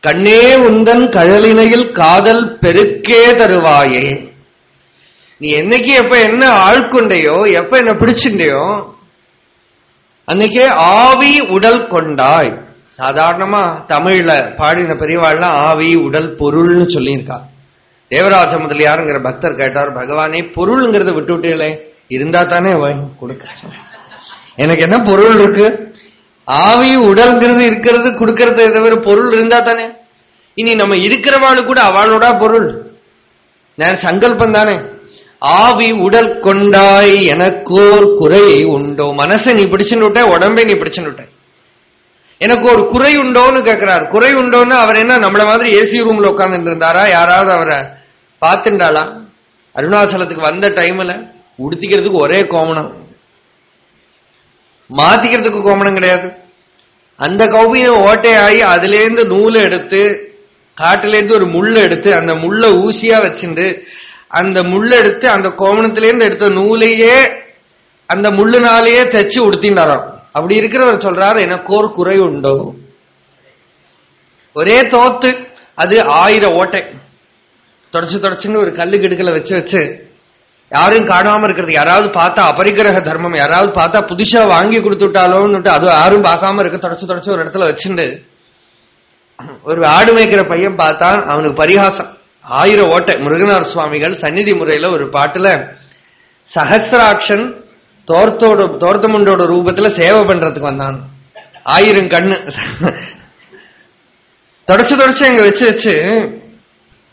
கண்ணே உந்தன் கழலினையில் காதல் பெருக்கே தருவாயே. நீ என்னைக்கு எப்ப என்ன ஆழ்கொண்டையோ எப்ப என்ன பிடிச்சுண்டையோ அன்னைக்கே ஆவி உடல் கொண்டாய். சாதாரணமா தமிழ்ல பாடின பெரியவாள்லாம் ஆவி உடல் பொருள்னு சொல்லியிருக்கா. தேவராஜ முதலியாருங்கிற பக்தர் கேட்டார் பகவானே பொருள்ங்கிறத விட்டு விட்டீங்களே இருந்தா தானே கொடுக்க எனக்கு என்ன பொருள் இருக்கு? ஆவி உடல்ங்கிறது இருக்கிறது கொடுக்கறது தவிர பொருள் இருந்தா தானே? இனி நம்ம இருக்கிறவாளு கூட அவளோட பொருள். நான் சங்கல்பம் தானே. ஆவி உடல் கொண்டாய் எனக்கோர் குறை உண்டோ? மனசை நீ பிடிச்சுன்னு விட்ட உடம்பை நீ பிடிச்சுன்னு விட்ட. எனக்கு ஒரு குறை உண்டோன்னு கேட்கிறார் குறை உண்டோன்னு அவர் என்ன நம்மள மாதிரி ஏசி ரூம்ல உட்கார்ந்துட்டு இருந்தாரா யாராவது அவரை பார்த்துண்டாளா அருணாச்சலத்துக்கு வந்த டைம்ல உடுத்திக்கிறதுக்கு ஒரே கோமணம். மாத்திக்கிறதுக்கு கோமணம் கிடையாது. அந்த கௌபியம் ஓட்டையாகி அதுலேருந்து நூலை எடுத்து காட்டிலேருந்து ஒரு முள்ளை எடுத்து அந்த முள்ளை ஊசியா வச்சுட்டு அந்த முள்ளை எடுத்து அந்த கோமணத்திலேருந்து எடுத்த நூலையே அந்த முள்ளுனாலேயே தச்சு உடுத்தின்னாராம் அப்படி இருக்கிறவர் சொல்றாரு எனக்கு ஒரு குறை உண்டோ. ஒரே தோத்து அது ஆயிரம் ஓட்டை. தொடச்சு தொடச்சுன்னு ஒரு கல்லு கிடுக்கல வச்சு வச்சு யாரும் காணாம இருக்கிறது. யாராவது பார்த்தா அபரிகிரக தர்மம் யாராவது பார்த்தா புதுசா வாங்கி கொடுத்துட்டாலோன்னு அது யாரும் பார்க்காம இருக்க தொடச்சு தொடச்சு ஒரு இடத்துல வச்சுண்டு ஒரு ஆடு மேய்க்கிற பையன் பார்த்தா அவனுக்கு பரிகாசம். ஆயிரம் ஓட்டை. முருகனார் சுவாமிகள் சந்நிதி முறையில ஒரு பாட்டுல சஹசிராட்சன் தோர்த்தோட தோர்த்தமுண்டோட ரூபத்துல சேவை பண்றதுக்கு வந்தான். ஆயிரம் கண்ணு. தொடச்சு தொடச்சு அங்க வச்சு வச்சு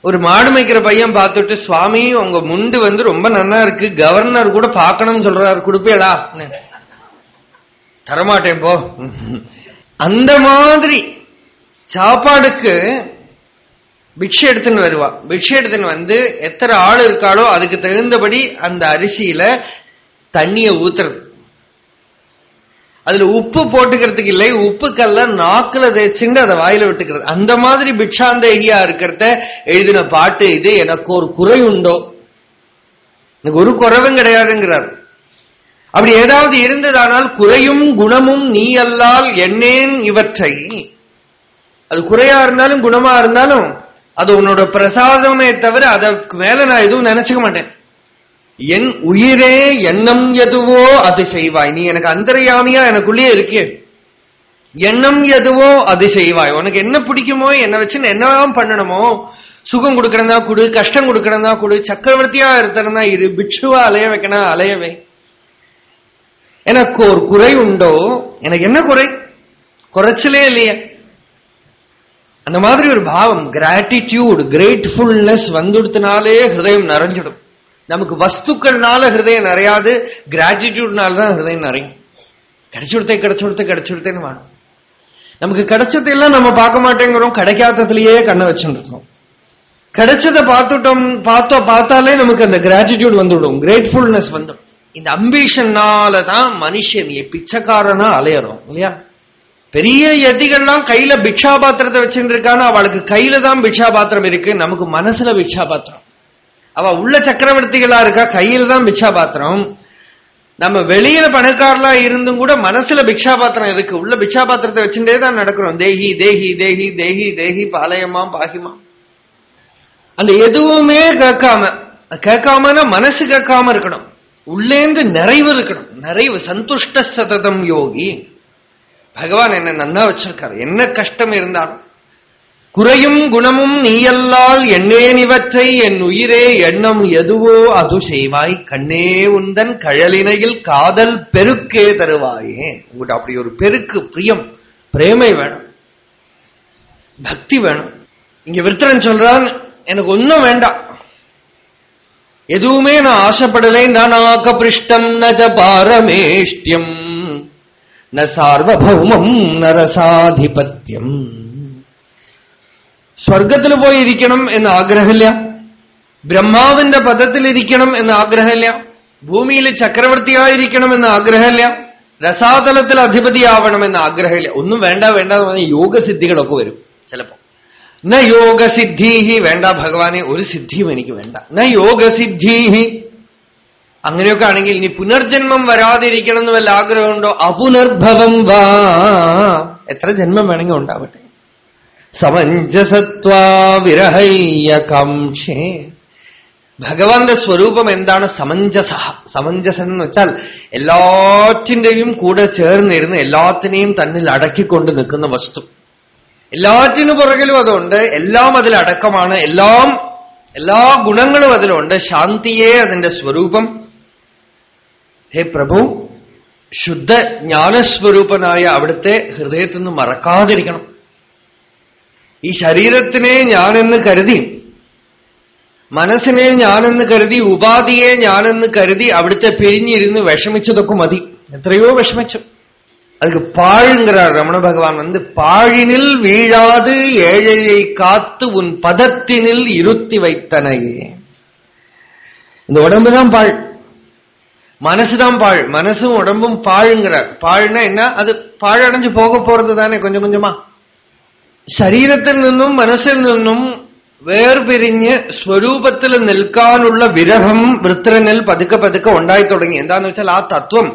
ஒரு மாடு மேய்க்கிற பையன் பார்த்துட்டு சுவாமி உங்க முண்டு வந்து ரொம்ப நல்லா இருக்கு. கவர்னர் கூட பார்க்கணும்னு சொல்றாரு. குடுப்பேடா தரமாட்டேன் போ. அந்த மாதிரி சாப்பாடுக்கு பிக்ஷை எடுத்துன்னு வருவா. பிக்ஷை எடுத்துன்னு வந்து எத்தனை ஆள் இருக்காளோ அதுக்கு தகுந்தபடி அந்த அரிசியில தண்ணிய ஊத்துறது. அதுல உப்பு போட்டுக்கிறதுக்கு இல்லை உப்பு கல்ல நாக்குல தேய்ச்சுண்டு அதை வாயில விட்டுக்கிறது. அந்த மாதிரி பிக்ஷாந்தேகியா இருக்கிறத எழுதின பாட்டு இது எனக்கு ஒரு குறை உண்டோ? எனக்கு ஒரு குறவும் கிடையாதுங்கிறார். அப்படி ஏதாவது இருந்ததானால் குறையும் குணமும் நீ அல்லால் என்னேன் இவற்றை. அது குறையா இருந்தாலும் குணமா இருந்தாலும் அது உன்னோட பிரசாதமே தவிர அதற்கு மேல நான் எதுவும் நினைச்சுக்க மாட்டேன். என் உயிரே எண்ணம் எதுவோ அது செய்வாய். நீ எனக்கு அந்தரையாமியா எனக்குள்ளேயே இருக்கே எண்ணம் எதுவோ அது செய்வாய். உனக்கு என்ன பிடிக்குமோ என்ன வச்சு என்னதான் பண்ணணுமோ சுகம் கொடுக்கறதா கொடு கஷ்டம் கொடுக்கறதா கொடு சக்கரவர்த்தியா இருக்கிறதா இரு பிட்சுவா அலைய வைக்கணும் அலையவே எனக்கு ஒரு குறை உண்டோ எனக்கு என்ன குறை? குறைச்சலே இல்லையா. அந்த மாதிரி ஒரு பாவம் கிராட்டிடியூட் கிரேட்ஃபுல்னஸ் வந்துடுத்தினாலே ஹிருதயம் நிறைஞ்சிடும். நமக்கு வஸ்துக்கள்னால ஹிருதயம் நிறையாது கிராட்டிடியூட்னால தான் ஹிருதயம் நிறையும். கிடைச்சுடுத்தே கிடைச்சுடுத்தே கிடைச்சுடுத்தேன்னு வாங்க நமக்கு கிடைச்சதெல்லாம் நம்ம பார்க்க மாட்டேங்கிறோம் கிடைக்காததுலயே கண்ணை வச்சுருக்கோம் கிடைச்சதை பார்த்துட்டோம் பார்த்தோம் பார்த்தாலே நமக்கு அந்த கிராட்டிடியூட் வந்துவிடும் கிரேட்ஃபுல்னஸ் வந்துடும் இந்த அம்பிஷன்னால தான் மனுஷன் பிச்சைக்காரனா அலையறோம் இல்லையா? பெரிய எதிகள்லாம் கையில பிக்ஷா பாத்திரத்தை வச்சுட்டு இருக்கான்னு அவளுக்கு கையில தான் பிக்ஷா பாத்திரம் இருக்கு நமக்கு மனசுல பிக்ஷா பாத்திரம் அவ உள்ள சக்கரவர்த்திகளா இருக்கா? கையில தான் பிக்ஷா பாத்திரம் நம்ம வெளியில பணக்காரலா இருந்தும் கூட மனசுல பிக்ஷா பாத்திரம் இருக்கு. உள்ள பிக்ஷா பாத்திரத்தை வச்சுட்டே தான் நடக்கிறோம். தேஹி தேஹி தேஹி தேஹி தேஹி பாலயமா பாகிமா அந்த எதுவுமே கேட்காம கேட்காமனா மனசு கேட்காம இருக்கணும். உள்ளேந்து நிறைவு இருக்கணும். நிறைவு சந்துஷ்ட சததம் யோகி. பகவான் என்ன நன்னா வச்சிருக்காரு. என்ன கஷ்டம் இருந்தாலும் குறையும் குணமும் நீயல்லால் எண்ணேனிவற்றை என் உயிரே எண்ணம் எதுவோ அது செய்வாய். கண்ணே உந்தன் கழலினையில் காதல் பெருக்கே தருவாயே. உங்கள்கிட்ட அப்படி ஒரு பெருக்கு பிரியம் பிரேமை வேணும். பக்தி வேணும். இங்க விருத்தரன் சொல்றான் எனக்கு ஒன்னும் வேண்டாம். எதுவுமே நான் ஆசைப்படலை நானாக்க பிருஷ்டம் நஜ பாரமேஷ்டியம். ந சார்வபௌமம் நரசாதிபத்தியம் സ്വർഗത്തിൽ പോയി ഇരിക്കണം എന്ന് ആഗ്രഹമില്ല. ബ്രഹ്മാവിന്റെ പദത്തിലിരിക്കണം എന്ന് ആഗ്രഹമില്ല. ഭൂമിയിൽ ചക്രവർത്തിയായിരിക്കണം എന്ന് ആഗ്രഹമില്ല. രസാതലത്തിൽ അധിപതിയാവണം എന്ന് ആഗ്രഹമില്ല. ഒന്നും വേണ്ട വേണ്ട എന്ന് പറഞ്ഞാൽ യോഗസിദ്ധികളൊക്കെ വരും ചിലപ്പോ ന യോഗസിദ്ധീഹി വേണ്ട ഭഗവാനെ ഒരു സിദ്ധിയും എനിക്ക് വേണ്ട. ന യോഗസിദ്ധീഹി. അങ്ങനെയൊക്കെ ആണെങ്കിൽ ഇനി പുനർജന്മം വരാതിരിക്കണം എന്ന് വല്ല ആഗ്രഹമുണ്ടോ? അപുനർഭവം വാ. എത്ര ജന്മം വേണമെങ്കിൽ ഉണ്ടാവട്ടെ. സമഞ്ജസത്വാ വിരഹയ്യ കാംക്ഷേ ഭഗവാന്റെ സ്വരൂപം എന്താണ് സമഞ്ജസ? സമഞ്ജസൻ എന്ന് വെച്ചാൽ എല്ലാറ്റിന്റെയും കൂടെ ചേർന്നിരുന്ന് എല്ലാത്തിനെയും തന്നിൽ അടക്കിക്കൊണ്ട് നിൽക്കുന്ന വസ്തു. എല്ലാറ്റിനു പുറകിലും അതുണ്ട് എല്ലാം അതിലടക്കമാണ് എല്ലാം എല്ലാ ഗുണങ്ങളും അതിലുണ്ട്. ശാന്തിയെ അതിന്റെ സ്വരൂപം. ഹേ പ്രഭു ശുദ്ധ ജ്ഞാനസ്വരൂപനായ അവിടുത്തെ ഹൃദയത്തിൽ നിന്ന് മറക്കാതിരിക്കണം. ഈ ശരീരത്തിനെ ഞാനെന്ന് കരുതി മനസ്സിനെ ഞാനെന്ന് കരുതി ഉപാധിയെ ഞാനെന്ന് കരുതി അവിടുത്തെ പിരിഞ്ഞിരുന്ന് വിഷമിച്ചതൊക്കെ മതി എത്രയോ വിഷമിച്ചു அதுக்கு பாழுங்கிறார் ரமண பகவான் வந்து பாழினில் வீழாது ஏழையை காத்து உன் பதத்தினில் இருத்தி வைத்தனையே இந்த உடம்புதான் பாழ் மனசுதான் பாழ் மனசும் உடம்பும் பாழுங்கிறார் பாழ்னா என்ன அது பாழடைஞ்சு போக போறது தானே கொஞ்சம் கொஞ்சமா ശരീരത്തിൽ നിന്നും മനസ്സിൽ നിന്നും വേർപിരിഞ്ഞ് സ്വരൂപത്തിൽ നിൽക്കാനുള്ള വിരഹം വൃത്രനിൽ പതുക്കെ പതുക്കെ ഉണ്ടായി തുടങ്ങി. എന്താന്ന് വെച്ചാൽ ആ തത്വം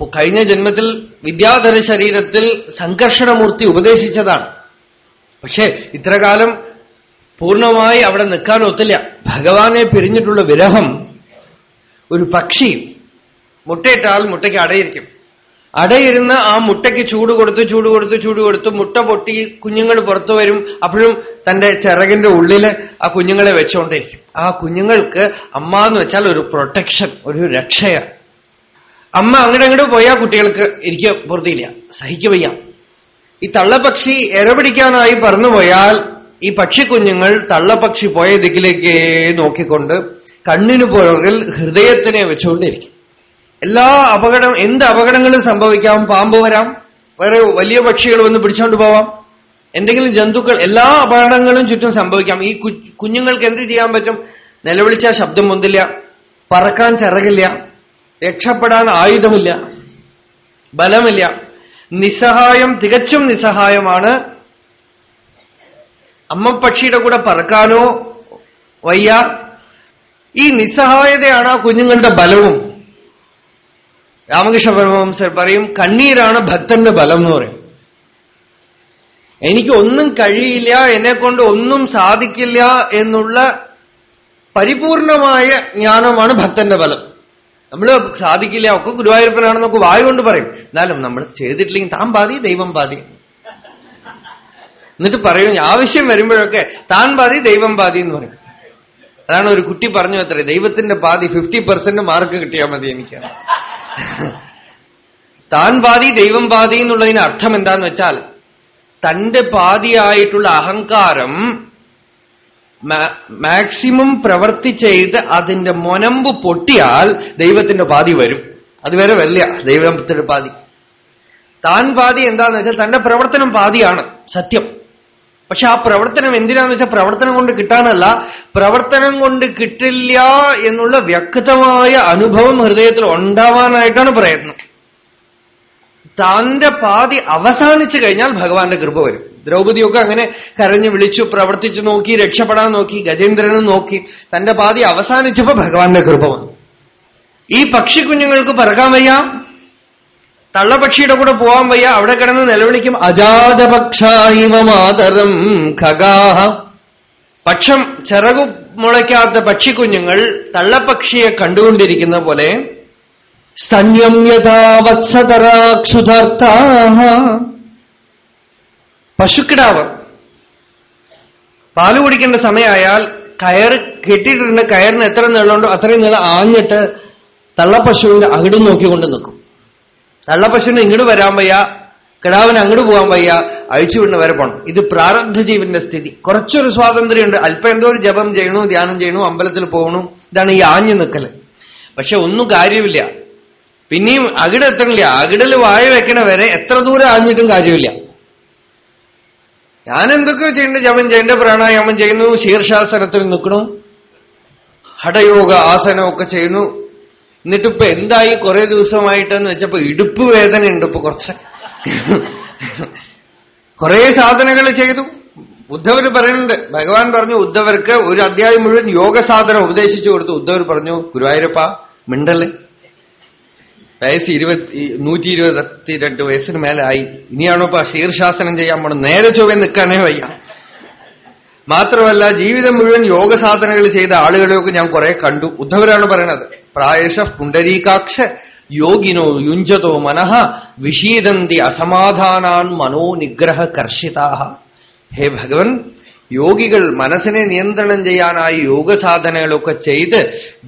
കഴിഞ്ഞ ജന്മത്തിൽ വിദ്യാധര ശരീരത്തിൽ സംഘർഷണമൂർത്തി ഉപദേശിച്ചതാണ്. പക്ഷേ ഇത്രകാലം പൂർണമായി അവിടെ നിൽക്കാൻ ഒത്തില്ല. ഭഗവാനെ പിരിഞ്ഞിട്ടുള്ള വിരഹം ഒരു പക്ഷി മുട്ടയിട്ടാൽ മുട്ടയ്ക്ക് അടയിരിക്കും. അടയിരുന്ന് ആ മുട്ടയ്ക്ക് ചൂട് കൊടുത്ത് ചൂട് കൊടുത്ത് ചൂട് കൊടുത്ത് മുട്ട പൊട്ടി കുഞ്ഞുങ്ങൾ പുറത്തു വരും. അപ്പോഴും തന്റെ ചിറകിന്റെ ഉള്ളിൽ ആ കുഞ്ഞുങ്ങളെ വെച്ചുകൊണ്ടിരിക്കും ആ കുഞ്ഞുങ്ങൾക്ക് അമ്മ എന്ന് വെച്ചാൽ ഒരു പ്രൊട്ടക്ഷൻ ഒരു രക്ഷയാണ് അമ്മ അങ്ങോട്ട് അങ്ങോട്ട് പോയാ കുട്ടികൾക്ക് ഇരിക്കുക പുറത്തില്ല സഹിക്കുവയ്യ ഈ തള്ളപ്പക്ഷി ഇരപിടിക്കാനായി പറന്നുപോയാൽ ഈ പക്ഷിക്കുഞ്ഞുങ്ങൾ തള്ളപ്പക്ഷി പോയ ദിക്കിലേക്ക് നോക്കിക്കൊണ്ട് കണ്ണിനു പുറകിൽ ഹൃദയത്തിനെ വെച്ചുകൊണ്ടിരിക്കും എല്ലാ അപകടം എന്ത് അപകടങ്ങളും സംഭവിക്കാം? പാമ്പ് വരാം. വേറെ വലിയ പക്ഷികൾ വന്ന് പിടിച്ചോണ്ട് പോവാം. എന്തെങ്കിലും ജന്തുക്കൾ എല്ലാ അപകടങ്ങളും ചുറ്റും സംഭവിക്കാം. ഈ കുഞ്ഞുങ്ങൾക്ക് എന്ത് ചെയ്യാൻ പറ്റും? നിലവിളിച്ചാൽ ശബ്ദം പൊന്തില്ല. പറക്കാൻ ചിറകില്ല. രക്ഷപ്പെടാൻ ആയുധമില്ല. ബലമില്ല. നിസ്സഹായം തികച്ചും നിസ്സഹായമാണ്. അമ്മപ്പക്ഷിയുടെ കൂടെ പറക്കാനോ വയ്യ. ഈ നിസ്സഹായതയാണ് ആ കുഞ്ഞുങ്ങളുടെ ബലവും. രാമകൃഷ്ണ പരമഹംസർ പറയും കണ്ണീരാണ് ഭക്തന്റെ ബലം എന്ന് പറയും. എനിക്ക് ഒന്നും കഴിയില്ല എന്നെ കൊണ്ട് ഒന്നും സാധിക്കില്ല എന്നുള്ള പരിപൂർണമായ ജ്ഞാനമാണ് ഭക്തന്റെ ബലം. നമ്മൾ സാധിക്കില്ല ഒക്കെ ഗുരുവായൂരപ്പനാണെന്നൊക്കെ വായു കൊണ്ട് പറയും. എന്നാലും നമ്മൾ ചെയ്തിട്ടില്ലെങ്കിൽ താൻ പാതി ദൈവം പാതി. എന്നിട്ട് പറയും ആവശ്യം വരുമ്പോഴൊക്കെ താൻ പാതി ദൈവം പാതി എന്ന് പറയും. അതാണ് ഒരു കുട്ടി പറഞ്ഞു അത്രേ. ദൈവത്തിന്റെ പാതി ഫിഫ്റ്റി പെർസെന്റ് മാർക്ക് കിട്ടിയാൽ മതി എനിക്ക്. താൻ പാതി ദൈവം പാതി എന്നുള്ളതിന് അർത്ഥം എന്താന്ന് വെച്ചാൽ തന്റെ പാതിയായിട്ടുള്ള അഹങ്കാരം മാക്സിമം പ്രവർത്തി ചെയ്ത് അതിന്റെ മൊനമ്പ് പൊട്ടിയാൽ ദൈവത്തിന്റെ പാതി വരും. അതുവരെ വരില്ല. ദൈവത്തിന്റെ പാതി. താൻ പാതി എന്താന്ന് വെച്ചാൽ തന്റെ പ്രവർത്തനം പാതിയാണ്. സത്യം. പക്ഷെ ആ പ്രവർത്തനം എന്തിനാന്ന് വെച്ചാൽ പ്രവർത്തനം കൊണ്ട് കിട്ടാനല്ല പ്രവർത്തനം കൊണ്ട് കിട്ടില്ല എന്നുള്ള വ്യക്തമായ അനുഭവം ഹൃദയത്തിൽ ഉണ്ടാവാനായിട്ടാണ് പ്രയത്നം. താന്റെ പാതി അവസാനിച്ചു കഴിഞ്ഞാൽ ഭഗവാന്റെ കൃപ വരും. ദ്രൗപതിയൊക്കെ അങ്ങനെ കരഞ്ഞു വിളിച്ചു പ്രവർത്തിച്ചു നോക്കി രക്ഷപ്പെടാൻ നോക്കി ഗജേന്ദ്രനും നോക്കി തന്റെ പാതി അവസാനിച്ചപ്പോ ഭഗവാന്റെ കൃപ വന്നു. ഈ പക്ഷിക്കുഞ്ഞുങ്ങൾക്ക് പറക്കാൻ വയ്യ? തള്ളപക്ഷിയുടെ കൂടെ പോവാൻ വയ്യ. അവിടെ കിടന്ന് നിലവിളിക്കും അജാതപക്ഷായിവ മാതരം ഖഗാഹ. പക്ഷം ചിറകു മുളയ്ക്കാത്ത പക്ഷിക്കുഞ്ഞുങ്ങൾ തള്ളപ്പക്ഷിയെ കണ്ടുകൊണ്ടിരിക്കുന്ന പോലെ സ്തന്യം യഥാവത്സതരാക്ഷുതാർത്ഥ പശുക്കിടാവ്. പാൽ കുടിക്കേണ്ട സമയമായാൽ കയർ കെട്ടിയിട്ടുണ്ട്. കയറിന് എത്ര നീളമുണ്ടോ അത്രയും നീളം ആഞ്ഞിട്ട് തള്ളപ്പശുവിന്റെ അകിടും നോക്കിക്കൊണ്ട് നിൽക്കും. തള്ളപ്പശുവിന് ഇങ്ങോട്ട് വരാൻ വയ്യ കിടാവിന് അങ്ങോട്ട് പോകാൻ വയ്യ അഴിച്ചുവിടുന്ന വരെ പോകണം ഇത് പ്രാരബ്ധ ജീവന്റെ സ്ഥിതി. കുറച്ചൊരു സ്വാതന്ത്ര്യമുണ്ട്. അല്പം എന്തോ ഒരു ജപം ചെയ്യണു ധ്യാനം ചെയ്യണു അമ്പലത്തിൽ പോകണു ഇതാണ് ഈ ആഞ്ഞു നിൽക്കൽ പക്ഷെ ഒന്നും കാര്യമില്ല. പിന്നെയും അകിടെത്തണില്ല അകിടൽ വായ വെക്കണ വരെ എത്ര ദൂരം ആഞ്ഞിട്ടും കാര്യമില്ല. ഞാൻ എന്തൊക്കെയോ ചെയ്യേണ്ട. ജപം ചെയ്യേണ്ട പ്രാണായാമം ചെയ്യുന്നു ശീർഷാസനത്തിൽ നിൽക്കണു ഹഠയോഗ ആസനമൊക്കെ ചെയ്യുന്നു. എന്നിട്ടിപ്പോ എന്തായി കുറെ ദിവസമായിട്ടെന്ന് വെച്ചപ്പോ ഇടുപ്പ് വേദന ഉണ്ട് ഇപ്പൊ കുറച്ച്. കുറെ സാധനങ്ങൾ ചെയ്തു. ഉദ്ധവർ പറയുന്നുണ്ട് ഭഗവാൻ പറഞ്ഞു ഉദ്ധവർക്ക് ഒരു അധ്യായം മുഴുവൻ യോഗ സാധനം ഉപദേശിച്ചു കൊടുത്തു. ഉദ്ധവർ പറഞ്ഞു ഗുരുവായൂരപ്പ മിണ്ടല്ലേ? വയസ്സ് ഇരുപത്തി നൂറ്റി ഇരുപത്തിരണ്ട് വയസ്സിന് മേലായി ഇനിയാണോ ഇപ്പൊ ശീർഷാസനം ചെയ്യാൻ പോണം നേരെ ചൊവ്വേ നിൽക്കാനേ വയ്യ. മാത്രമല്ല ജീവിതം മുഴുവൻ യോഗ സാധനങ്ങൾ ചെയ്ത ആളുകളെയൊക്കെ ഞാൻ കുറെ കണ്ടു. ഉദ്ധവരാണ് പറയണത്. പ്രായശ പുണ്ടരീകാക്ഷ യോഗിനോ യുഞ്ചതോ മനഃ വിഷീദന്തി അസമാധാനാൻ മനോനിഗ്രഹ കർഷിതാഹ ഹേ ഭഗവൻ യോഗികൾ മനസ്സിനെ നിയന്ത്രണം ചെയ്യാനായി യോഗസാധനകളൊക്കെ ചെയ്ത്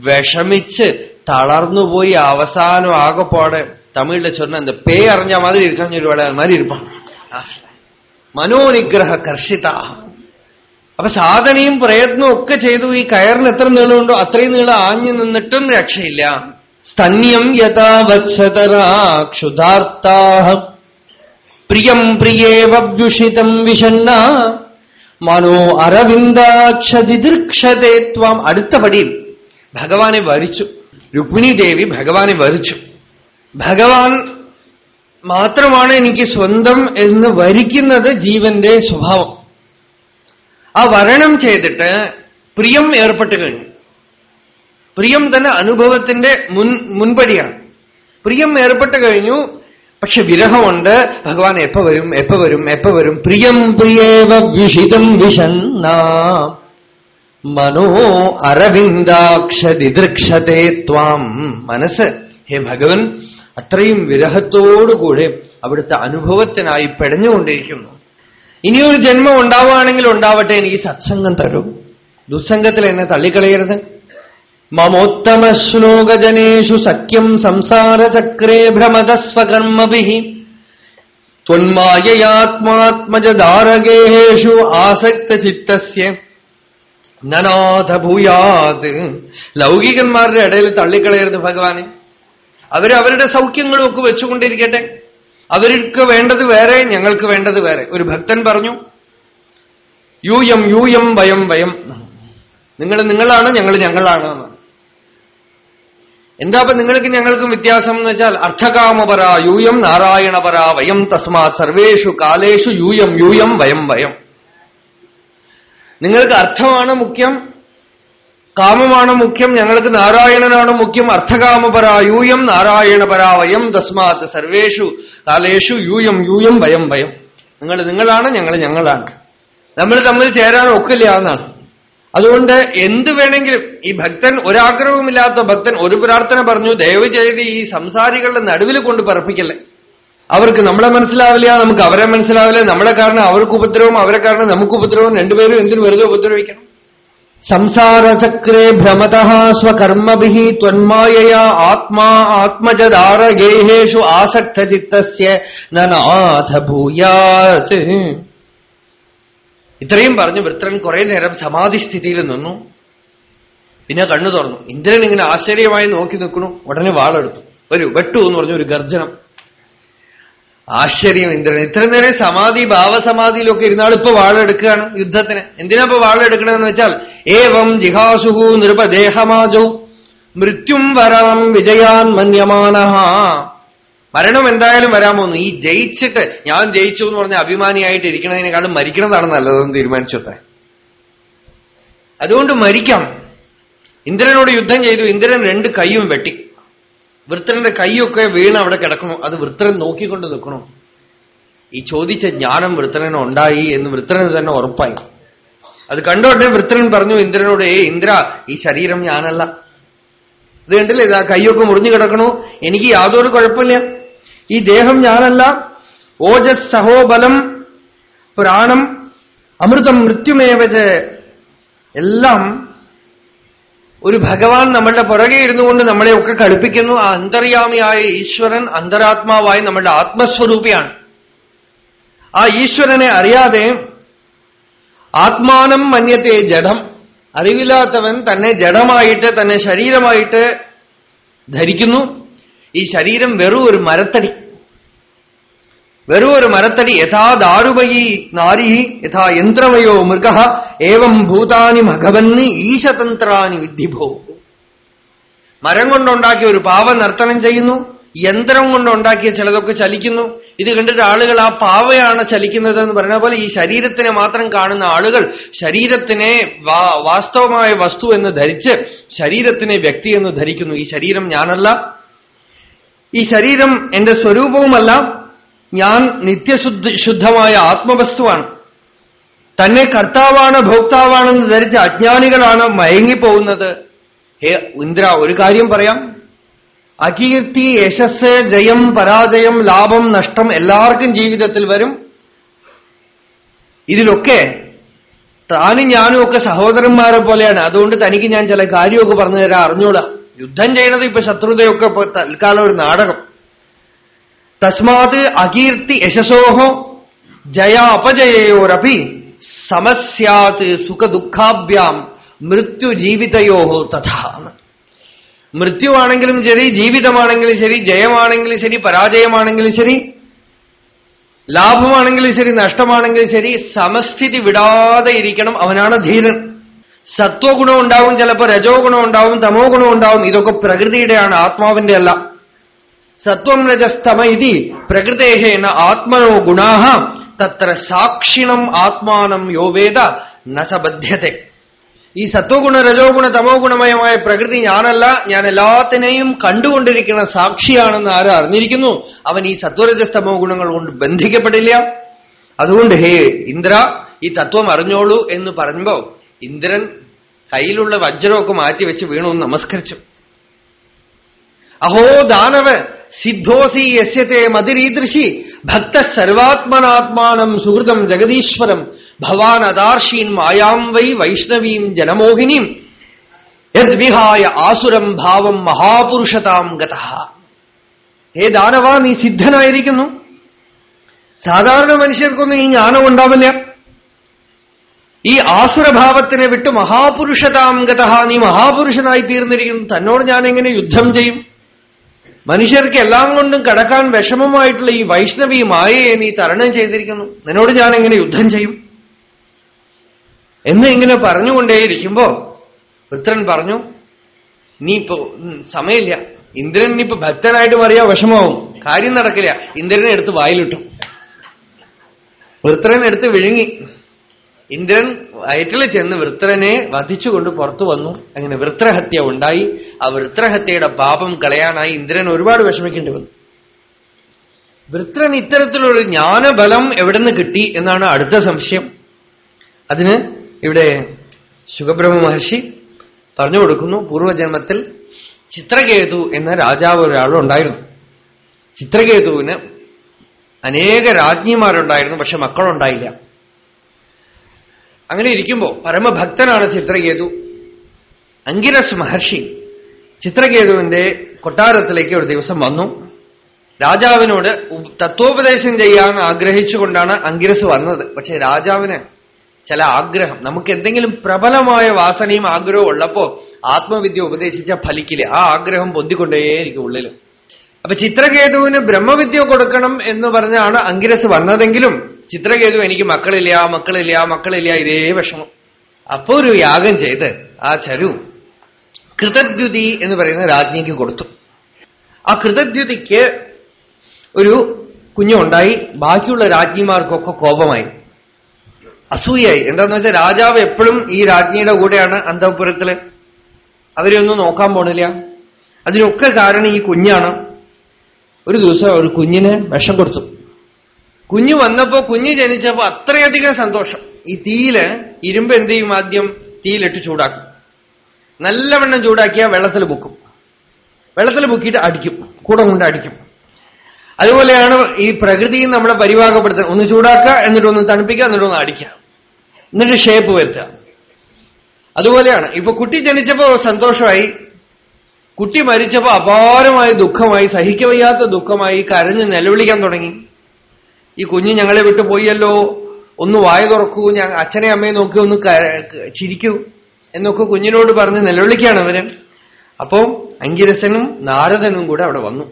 വിഷമിച്ച് തളർന്നുപോയി അവസാനം ആകെപ്പാടെ തമിഴില് ചൊന്ന இந்த പേ അറിഞ്ഞ மாதிரி இருக்கான்னு சொல்லுவாள் அது மாதிரி இருப்பான் മനോനിഗ്രഹ കർഷിത അപ്പൊ സാധനയും പ്രയത്നവും ഒക്കെ ചെയ്തു. ഈ കയറിന് എത്ര നീളമുണ്ടോ അത്രയും നീളം ആഞ്ഞു നിന്നിട്ടും രക്ഷയില്ല. സ്തന്യം യഥാവത്സതരാക്ഷുതാർത്താ പ്രിയം പ്രിയേവ്യുഷിതം വിഷണ്ണ മനോ അരവിന്ദാക്ഷതിദൃക്ഷതേ ത്വാം. അടുത്ത പടിയിൽ ഭഗവാനെ വരിച്ചു. രുക്മിണി ദേവി ഭഗവാനെ വരിച്ചു. ഭഗവാൻ മാത്രമാണ് എനിക്ക് സ്വന്തം എന്ന് വരിക്കുന്നത് ജീവന്റെ സ്വഭാവം. ആ വരണം ചെയ്തിട്ട് പ്രിയം ഏർപ്പെട്ട് കഴിഞ്ഞു. പ്രിയം തന്നെ അനുഭവത്തിന്റെ മുൻ മുൻപടിയാണ്. പ്രിയം ഏർപ്പെട്ട് കഴിഞ്ഞു പക്ഷെ വിരഹമുണ്ട്. ഭഗവാൻ എപ്പ വരും എപ്പ വരും എപ്പ വരും? പ്രിയം പ്രിയേവ വിഷിതം വിഷന്ന മനോ അരവിന്ദാക്ഷതിദൃക്ഷതേ ത്വാം. മനസ്സ്. ഹേ ഭഗവൻ അത്രയും വിരഹത്തോടുകൂടെ അവിടുത്തെ അനുഭവത്തിനായി പെടഞ്ഞുകൊണ്ടിരിക്കുന്നു. ഇനിയൊരു ജന്മം ഉണ്ടാവുകയാണെങ്കിൽ ഉണ്ടാവട്ടെ എനിക്ക് സത്സംഗം തരൂ. ദുസ്സംഗത്തിൽ എന്നെ തള്ളിക്കളയരുത്. മമോത്തമ ശ്ലോകജനേഷു സഖ്യം സംസാരചക്രേ ഭ്രമതസ്വകർമ്മവിഹി. ത്വന്മായയാത്മാത്മജാരകേഷു ആസക്തചിത്തസ്യ. നനാഥ ഭൂയാത് ലൗകികന്മാരുടെ ഇടയിൽ തള്ളിക്കളയരുത് ഭഗവാനെ. അവരവരുടെ സൗഖ്യങ്ങളും ഒക്കെ വെച്ചുകൊണ്ടിരിക്കട്ടെ. അവർക്ക് വേണ്ടത് വേറെ ഞങ്ങൾക്ക് വേണ്ടത് വേറെ. ഒരു ഭക്തൻ പറഞ്ഞു യൂയം യൂയം വയം വയം. നിങ്ങൾ നിങ്ങളാണ് ഞങ്ങൾ ഞങ്ങളാണ് എന്താ അപ്പൊ നിങ്ങൾക്ക് ഞങ്ങൾക്കും വ്യത്യാസം എന്ന് വെച്ചാൽ അർത്ഥകാമപര യൂയം നാരായണപര വയം തസ്മാത് സർവേഷു കാലേഷു യൂയം യൂയം വയം വയം. നിങ്ങൾക്ക് അർത്ഥമാണ് മുഖ്യം കാമമാണ് മുഖ്യം ഞങ്ങൾക്ക് നാരായണനാണ് മുഖ്യം അർത്ഥകാമപര യൂയം നാരായണപര വയം തസ്മാത് സർവേഷു കാലേഷു യൂയം യൂയം വയം വയം നിങ്ങൾ നിങ്ങളാണ് ഞങ്ങൾ ഞങ്ങളാണ്. നമ്മൾ തമ്മിൽ ചേരാൻ ഒക്കില്ല എന്നാണ്. അതുകൊണ്ട് എന്ത് വേണമെങ്കിലും ഈ ഭക്തൻ ഒരാഗ്രഹവുമില്ലാത്ത ഭക്തൻ ഒരു പ്രാർത്ഥന പറഞ്ഞു ദയവ് ചെയ്ത് ഈ സംസാരികളുടെ നടുവിൽ കൊണ്ട് പറപ്പിക്കല്ലേ. അവർക്ക് നമ്മളെ മനസ്സിലാവില്ല നമുക്ക് അവരെ മനസ്സിലാവില്ല നമ്മളെ കാരണം അവർക്ക് ഉപദ്രവം അവരെ കാരണം നമുക്ക് ഉപദ്രവം രണ്ടുപേരും എന്തിനു വെറുതെ ഉപദ്രവിക്കണം? സംസാരചക്രേ ഭ്രമത സ്വകർമ്മഭി ത്വന്മായയാ ആത്മാ ആത്മജദാരഗേഹേഷു ആസക്തചിത്തസ്യ നനാഥ ഭൂയാത് ഇത്രയും പറഞ്ഞു വൃത്രൻ കുറെ നേരം സമാധിസ്ഥിതിയിൽ നിന്നു. പിന്നെ കണ്ണു തുറന്നു. ഇന്ദ്രൻ ഇങ്ങനെ ആശ്ചര്യമായി നോക്കി നിൽക്കണു ഉടനെ വാളെടുത്തു. ഒരു വെട്ടു എന്ന് പറഞ്ഞു ഒരു ഗർജനം. ആശ്ചര്യം എന്തിനാണ് ഇത്ര നേരം സമാധി ഭാവസമാധിയിലൊക്കെ ഇരുന്നാൾ ഇപ്പൊ വാളെടുക്കുകയാണ് യുദ്ധത്തിന്. എന്തിനാ ഇപ്പൊ വാളെടുക്കണമെന്ന് വെച്ചാൽ ഏവം ജിഹാസുഹു നൃപദേഹമാജോ മൃത്യും വരാം വിജയാൻ മന്യമാന മരണം എന്തായാലും വരാമോ ഈ ജയിച്ചിട്ട് ഞാൻ ജയിച്ചു എന്ന് പറഞ്ഞ അഭിമാനിയായിട്ട് ഇരിക്കുന്നതിനേക്കാളും മരിക്കണതാണ് നല്ലതെന്ന് തീരുമാനിച്ചത്തെ അതുകൊണ്ട് മരിക്കാം. ഇന്ദ്രനോട് യുദ്ധം ചെയ്തു. ഇന്ദ്രൻ രണ്ട് കൈയും വെട്ടി. വൃത്രന്റെ കൈയൊക്കെ വീണ് അവിടെ കിടക്കണോ. അത് വൃത്രൻ നോക്കിക്കൊണ്ട് നിൽക്കണോ. ഈ ചോദിച്ച ജ്ഞാനം വൃത്രന് ഉണ്ടായി എന്ന് വൃത്രന് തന്നെ ഉറപ്പായി. അത് കണ്ടോട്ടെ വൃത്രൻ പറഞ്ഞു ഇന്ദ്രനോട് ഏ ഇന്ദ്ര ഈ ശരീരം ഞാനല്ല. ഇത് കണ്ടില്ലേ? ഇതാ കൈയൊക്കെ മുറിഞ്ഞു കിടക്കണോ. എനിക്ക് യാതൊരു കുഴപ്പമില്ല. ഈ ദേഹം ഞാനല്ല. ഓജസ് സഹോബലം പ്രാണം അമൃതം മൃത്യുമേവത് എല്ലാം ഒരു ഭഗവാൻ നമ്മളുടെ പുറകെ ഇരുന്നു ഇരുന്നുകൊണ്ട് നമ്മളെയൊക്കെ കളിപ്പിക്കുന്നു ആ അന്തര്യാമിയായ ഈശ്വരൻ അന്തരാത്മാവായി നമ്മളുടെ ആത്മസ്വരൂപിയാണ്. ആ ഈശ്വരനെ അറിയാതെ ആത്മാനം മന്യത്തെ ജഡം. അറിവില്ലാത്തവൻ തന്നെ ജഡമായിട്ട് തന്നെ ശരീരമായിട്ട് ധരിക്കുന്നു. ഈ ശരീരം വെറും ഒരു മരത്തടി. വെറും ഒരു മരത്തടി യഥാ ദാരുപയി നാരി യഥാ യന്ത്രമയോ മൃഗ ഏവം ഭൂതാനി ഭഗവന് ഈശതന്ത്രാനി വിദ്ധിഭോ. മരം കൊണ്ടുണ്ടാക്കിയ ഒരു പാവ നർത്തനം ചെയ്യുന്നു യന്ത്രം കൊണ്ടുണ്ടാക്കിയ ചിലതൊക്കെ ചലിക്കുന്നു. ഇത് കണ്ടിട്ട് ആളുകൾ ആ പാവയാണ് ചലിക്കുന്നത് എന്ന് പറയുന്ന പോലെ ഈ ശരീരത്തിനെ മാത്രം കാണുന്ന ആളുകൾ ശരീരത്തിനെ വാസ്തവമായ വസ്തു എന്ന് ധരിച്ച് ശരീരത്തിനെ വ്യക്തി എന്ന് ധരിക്കുന്നു. ഈ ശരീരം ഞാനല്ല. ഈ ശരീരം എന്റെ സ്വരൂപവുമല്ല. ഞാൻ നിത്യശുദ്ധ ശുദ്ധമായ ആത്മവസ്തുവാണ്. തന്നെ കർത്താവാണ് ഭോക്താവാണെന്ന് ധരിച്ച അജ്ഞാനികളാണ് മയങ്ങിപ്പോകുന്നത്. ഹേ ഇന്ദ്ര ഒരു കാര്യം പറയാം. അകീർത്തി യശസ് ജയം പരാജയം ലാഭം നഷ്ടം എല്ലാവർക്കും ജീവിതത്തിൽ വരും. ഇതിലൊക്കെ താനും ഞാനും ഒക്കെ സഹോദരന്മാരെ പോലെയാണ്. അതുകൊണ്ട് തനിക്ക് ഞാൻ ചില കാര്യമൊക്കെ പറഞ്ഞു തരാം. അറിഞ്ഞൂടാ. യുദ്ധം ചെയ്യണത് ഇപ്പൊ ശത്രുതയൊക്കെ തൽക്കാലം ഒരു നാടകം. തസ്മാത് അകീർത്തി യശസോഹോ ജയ അപജയയോരപി സമസ്യാത് സുഖദുഃഖാഭ്യാം മൃത്യു ജീവിതയോഹോ തഥാ മൃത്യുവാണെങ്കിലും ശരി ജീവിതമാണെങ്കിലും ശരി ജയമാണെങ്കിലും ശരി പരാജയമാണെങ്കിലും ശരി ലാഭമാണെങ്കിലും ശരി നഷ്ടമാണെങ്കിലും ശരി സമസ്ഥിതി വിടാതെ ഇരിക്കണം അവനാണ് ധീരൻ. സത്വഗുണം ഉണ്ടാവും ചിലപ്പോൾ രജോ ഗുണം ഉണ്ടാവും തമോ ഗുണം ഉണ്ടാവും ഇതൊക്കെ പ്രകൃതിയുടെയാണ് ആത്മാവിന്റെ അല്ല സത്വം രജസ്തമ ഇതി പ്രകൃതേഹേന ആത്മനോ ഗുണാഹ തത്ര സാക്ഷിണം ആത്മാനം യോ വേദ നസബദ്ധ്യത്തെ ഈ സത്വഗുണ രജോഗുണ തമോ ഗുണമയമായ പ്രകൃതി ഞാനല്ല ഞാൻ എല്ലാത്തിനെയും കണ്ടുകൊണ്ടിരിക്കുന്ന സാക്ഷിയാണെന്ന് ആര് അറിഞ്ഞിരിക്കുന്നു? അവൻ ഈ സത്വരജസ്തമോ ഗുണങ്ങൾ കൊണ്ട് ബന്ധിക്കപ്പെടില്ല. അതുകൊണ്ട് ഹേ ഇന്ദ്ര ഈ തത്വം അറിഞ്ഞോളൂ എന്ന് പറയുമ്പോ ഇന്ദ്രൻ കയ്യിലുള്ള വജ്രമൊക്കെ മാറ്റിവെച്ച് വീണു നമസ്കരിച്ചു. അഹോ ദാനവ് സിദ്ധോസി യസ്യത്തെ മതിരീദൃശി. ഭക്ത സർവാത്മനാത്മാനം സുഹൃതം ജഗദീശ്വരം. ഭവാൻ അദാർഷീൻ മായാം വൈ വൈഷ്ണവീം ജനമോഹിനീം. യദ്വിഹായ ആസുരം ഭാവം മഹാപുരുഷതാം ഗത. ഹേ ദാനവ നീ സിദ്ധനായിരിക്കുന്നു. സാധാരണ മനുഷ്യർക്കൊന്നും ഈ ജ്ഞാനം ഉണ്ടാവില്ല. ഈ ആസുരഭാവത്തിനെ വിട്ട് മഹാപുരുഷതാം ഗത നീ മഹാപുരുഷനായി തീർന്നിരിക്കുന്നു. തന്നോട് ഞാൻ എങ്ങനെ യുദ്ധം ചെയ്യും? മനുഷ്യർക്ക് എല്ലാം കൊണ്ടും കടക്കാൻ വിഷമമായിട്ടുള്ള ഈ വൈഷ്ണവി മായയെ നീ തരണം ചെയ്തിരിക്കുന്നു. നിന്നോട് ഞാൻ എങ്ങനെ യുദ്ധം ചെയ്യും? എന്ന് ഇങ്ങനെ പറഞ്ഞുകൊണ്ടേയിരിക്കുമ്പോ പുത്രൻ പറഞ്ഞു നീ ഇപ്പോ സമയമില്ല. ഇന്ദ്രൻ ഇപ്പൊ ഭക്തനായിട്ട് പറയാ വിഷമാവും കാര്യം നടക്കില്ല. ഇന്ദ്രനെ എടുത്ത് വായിലിട്ടു. വൃത്രൻ എടുത്ത് വിഴുങ്ങി. ഇന്ദ്രൻ വയറ്റിൽ ചെന്ന് വൃത്രനെ വധിച്ചുകൊണ്ട് പുറത്തു വന്നു. അങ്ങനെ വൃത്രഹത്യ ഉണ്ടായി. ആ വൃത്രഹത്യയുടെ പാപം കളയാനായി ഇന്ദ്രൻ ഒരുപാട് വിഷമിക്കേണ്ടി വന്നു. വൃത്രൻ ഇത്തരത്തിലൊരു ജ്ഞാനബലം എവിടുന്ന് കിട്ടി എന്നാണ് അടുത്ത സംശയം. അതിന് ഇവിടെ ശുഖബ്രഹ്മ മഹർഷി പറഞ്ഞു കൊടുക്കുന്നു പൂർവജന്മത്തിൽ ചിത്രകേതു എന്ന രാജാവ് ഒരാളുണ്ടായിരുന്നു ചിത്രകേതുവിന് അനേക രാജ്ഞിമാരുണ്ടായിരുന്നു പക്ഷെ മക്കളുണ്ടായില്ല. അങ്ങനെ ഇരിക്കുമ്പോ പരമഭക്തനാണ് ചിത്രകേതു. അങ്കിരസ് മഹർഷി ചിത്രകേതുവിന്റെ കൊട്ടാരത്തിലേക്ക് ഒരു ദിവസം വന്നു. രാജാവിനോട് തത്വോപദേശം ചെയ്യാൻ ആഗ്രഹിച്ചുകൊണ്ടാണ് അങ്കിരസ് വന്നത്. പക്ഷെ രാജാവിന് ചില ആഗ്രഹം. നമുക്ക് എന്തെങ്കിലും പ്രബലമായ വാസനയും ആഗ്രഹവും ഉള്ളപ്പോ ആത്മവിദ്യ ഉപദേശിച്ച ഫലിക്കില്ല. ആ ആഗ്രഹം പൊന്തിക്കൊണ്ടേയിരിക്കും ഉള്ളിൽ അപ്പൊ ചിത്രകേതുവിന് ബ്രഹ്മവിദ്യ കൊടുക്കണം എന്ന് പറഞ്ഞാണ് അങ്കിരസ് വന്നതെങ്കിലും ചിത്രകേതു എനിക്ക് മക്കളില്ല മക്കളില്ല മക്കളില്ല ഇതേ വിഷമം. അപ്പോ ഒരു യാഗം ചെയ്ത് ആ ചരു കൃതദ്യുതി എന്ന് പറയുന്ന രാജ്ഞിക്ക് കൊടുത്തു. ആ കൃതദ്യുതിക്ക് ഒരു കുഞ്ഞുണ്ടായി ബാക്കിയുള്ള രാജ്ഞിമാർക്കൊക്കെ കോപമായി. അസൂയായി. എന്താന്ന് വെച്ചാൽ രാജാവ് എപ്പോഴും ഈ രാജ്ഞിയുടെ കൂടെയാണ് അന്തപുരത്തിൽ. അവരെയൊന്നും നോക്കാൻ പോണില്ല. അതിനൊക്കെ കാരണം ഈ കുഞ്ഞാണ്. ഒരു ദിവസം ഒരു കുഞ്ഞിന് വിഷം കൊടുത്തു. കുഞ്ഞു വന്നപ്പോ കുഞ്ഞ് ജനിച്ചപ്പോ അത്രയധികം സന്തോഷം. ഈ തീയിൽ ഇരുമ്പ് എന്ത് ചെയ്യും ആദ്യം? തീയിലിട്ട് ചൂടാക്കും. നല്ലവണ്ണം ചൂടാക്കിയാൽ വെള്ളത്തിൽ മുക്കും. വെള്ളത്തിൽ മുക്കിയിട്ട് അടിക്കും. കൂടെ കൊണ്ട് അടിക്കും. അതുപോലെയാണ് ഈ പ്രകൃതിയും നമ്മളെ പരിഭാഗപ്പെടുത്തുന്നത് ഒന്ന് ചൂടാക്കുക എന്നിട്ട് ഒന്ന് തണുപ്പിക്കുക എന്നിട്ട് ഒന്ന് അടിക്കുക. എന്നിട്ട് ഷേപ്പ് വരുത്തുക. അതുപോലെയാണ്. ഇപ്പൊ കുട്ടി ജനിച്ചപ്പോ സന്തോഷമായി. കുട്ടി മരിച്ചപ്പോ അപാരമായ ദുഃഖമായി സഹിക്കവയ്യാത്ത ദുഃഖമായി കരഞ്ഞ് നിലവിളിക്കാൻ തുടങ്ങി. ഈ കുഞ്ഞ് ഞങ്ങളെ വിട്ടു പോയല്ലോ. ഒന്ന് വായ തുറക്കൂ ഞാൻ അച്ഛനെ അമ്മയെ നോക്കി ഒന്ന് ചിരിക്കൂ എന്നൊക്കെ കുഞ്ഞിനോട് പറഞ്ഞ് നിലവിളിക്കുകയാണ് അവർ. അപ്പോ അങ്കിരസനും നാരദനും കൂടെ അവിടെ വന്നു.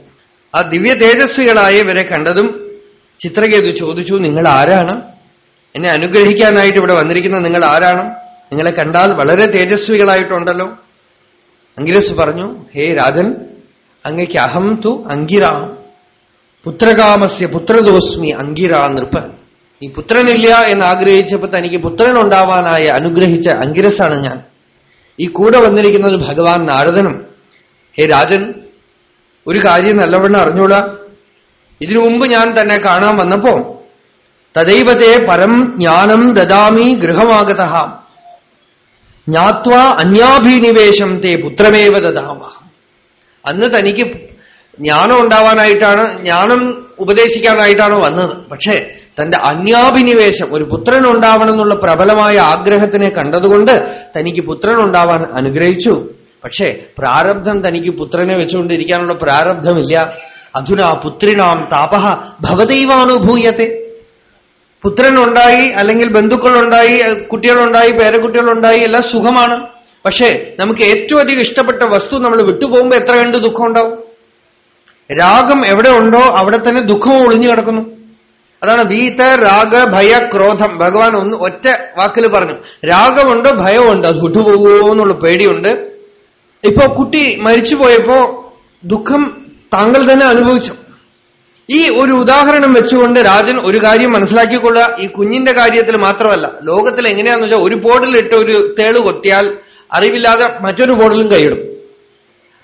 ആ ദിവ്യ തേജസ്വികളായ ഇവരെ കണ്ടതും ചിത്രകേതു ചോദിച്ചു നിങ്ങൾ ആരാണ്? എന്നെ അനുഗ്രഹിക്കാനായിട്ട് ഇവിടെ വന്നിരിക്കുന്ന നിങ്ങൾ ആരാണ്? നിങ്ങളെ കണ്ടാൽ വളരെ തേജസ്വികളായിട്ടുണ്ടല്ലോ. അങ്കിരസ് പറഞ്ഞു ഹേ രാജൻ അങ്ങയ്ക്ക് അഹം തു അങ്കിരാ. പുത്രകാമസ്യ പുത്രദോസ്മി അങ്കിരാ നൃപ്പ ഈ പുത്രനില്ല എന്ന് ആഗ്രഹിച്ചപ്പോൾ തനിക്ക് പുത്രൻ ഉണ്ടാവാനായ അനുഗ്രഹിച്ച അങ്കിരസാണ് ഞാൻ. ഈ കൂടെ വന്നിരിക്കുന്നത് ഭഗവാൻ നാരദനും. ഹേ രാജൻ ഒരു കാര്യം നല്ലവണ്ണം അറിഞ്ഞോളാം ഇതിനു മുമ്പ് ഞാൻ തന്നെ കാണാൻ വന്നപ്പോ തദൈവത്തെ പരം ജ്ഞാനം ദദാമി ഗൃഹമാഗത ജ്ഞാത്വ അന്യാഭിനിവേശം തേ പുത്രമേവ ദദാമ അന്ന് തനിക്ക് ജ്ഞാനം ഉണ്ടാവാനായിട്ടാണ് ജ്ഞാനം ഉപദേശിക്കാനായിട്ടാണ് വന്നത്. പക്ഷേ തന്റെ അന്യാഭിനിവേശം ഒരു പുത്രൻ ഉണ്ടാവണം എന്നുള്ള പ്രബലമായ ആഗ്രഹത്തിനെ കണ്ടതുകൊണ്ട് തനിക്ക് പുത്രൻ ഉണ്ടാവാൻ അനുഗ്രഹിച്ചു. പക്ഷേ പ്രാരബ്ധം തനിക്ക് പുത്രനെ വെച്ചുകൊണ്ടിരിക്കാനുള്ള പ്രാരബ്ധമില്ല. അധുനാ പുത്രിണാം താപഹ ഭവദൈവാനുഭൂയത്തെ. പുത്രനുണ്ടായി അല്ലെങ്കിൽ ബന്ധുക്കളുണ്ടായി കുട്ടികളുണ്ടായി പേരക്കുട്ടികളുണ്ടായി എല്ലാം സുഖമാണ്. പക്ഷേ നമുക്ക് ഏറ്റവും അധികം ഇഷ്ടപ്പെട്ട വസ്തു നമ്മൾ വിട്ടുപോകുമ്പോൾ എത്ര കണ്ട് ദുഃഖം ഉണ്ടാവും? രാഗം എവിടെ ഉണ്ടോ അവിടെ തന്നെ ദുഃഖവും ഒളിഞ്ഞു കിടക്കുന്നു. അതാണ് വീത രാഗ ഭയ ക്രോധം. ഭഗവാൻ ഒന്ന് ഒറ്റ വാക്കിൽ പറഞ്ഞു. രാഗമുണ്ട് ഭയമുണ്ട് അത് വിട്ടുപോകുമോ എന്നുള്ള പേടിയുണ്ട്. ഇപ്പോ കുട്ടി മരിച്ചു പോയപ്പോ ദുഃഖം താങ്കൾ തന്നെ അനുഭവിച്ചു. ഈ ഒരു ഉദാഹരണം വെച്ചുകൊണ്ട് രാജൻ ഒരു കാര്യം മനസ്സിലാക്കിക്കൊള്ളുക. ഈ കുഞ്ഞിന്റെ കാര്യത്തിൽ മാത്രമല്ല ലോകത്തിൽ എങ്ങനെയാന്ന് വെച്ചാൽ ഒരു ബോർഡിലിട്ട് ഒരു തേൾ കൊത്തിയാൽ അറിവില്ലാതെ മറ്റൊരു ബോർഡിലും കൈയിടും.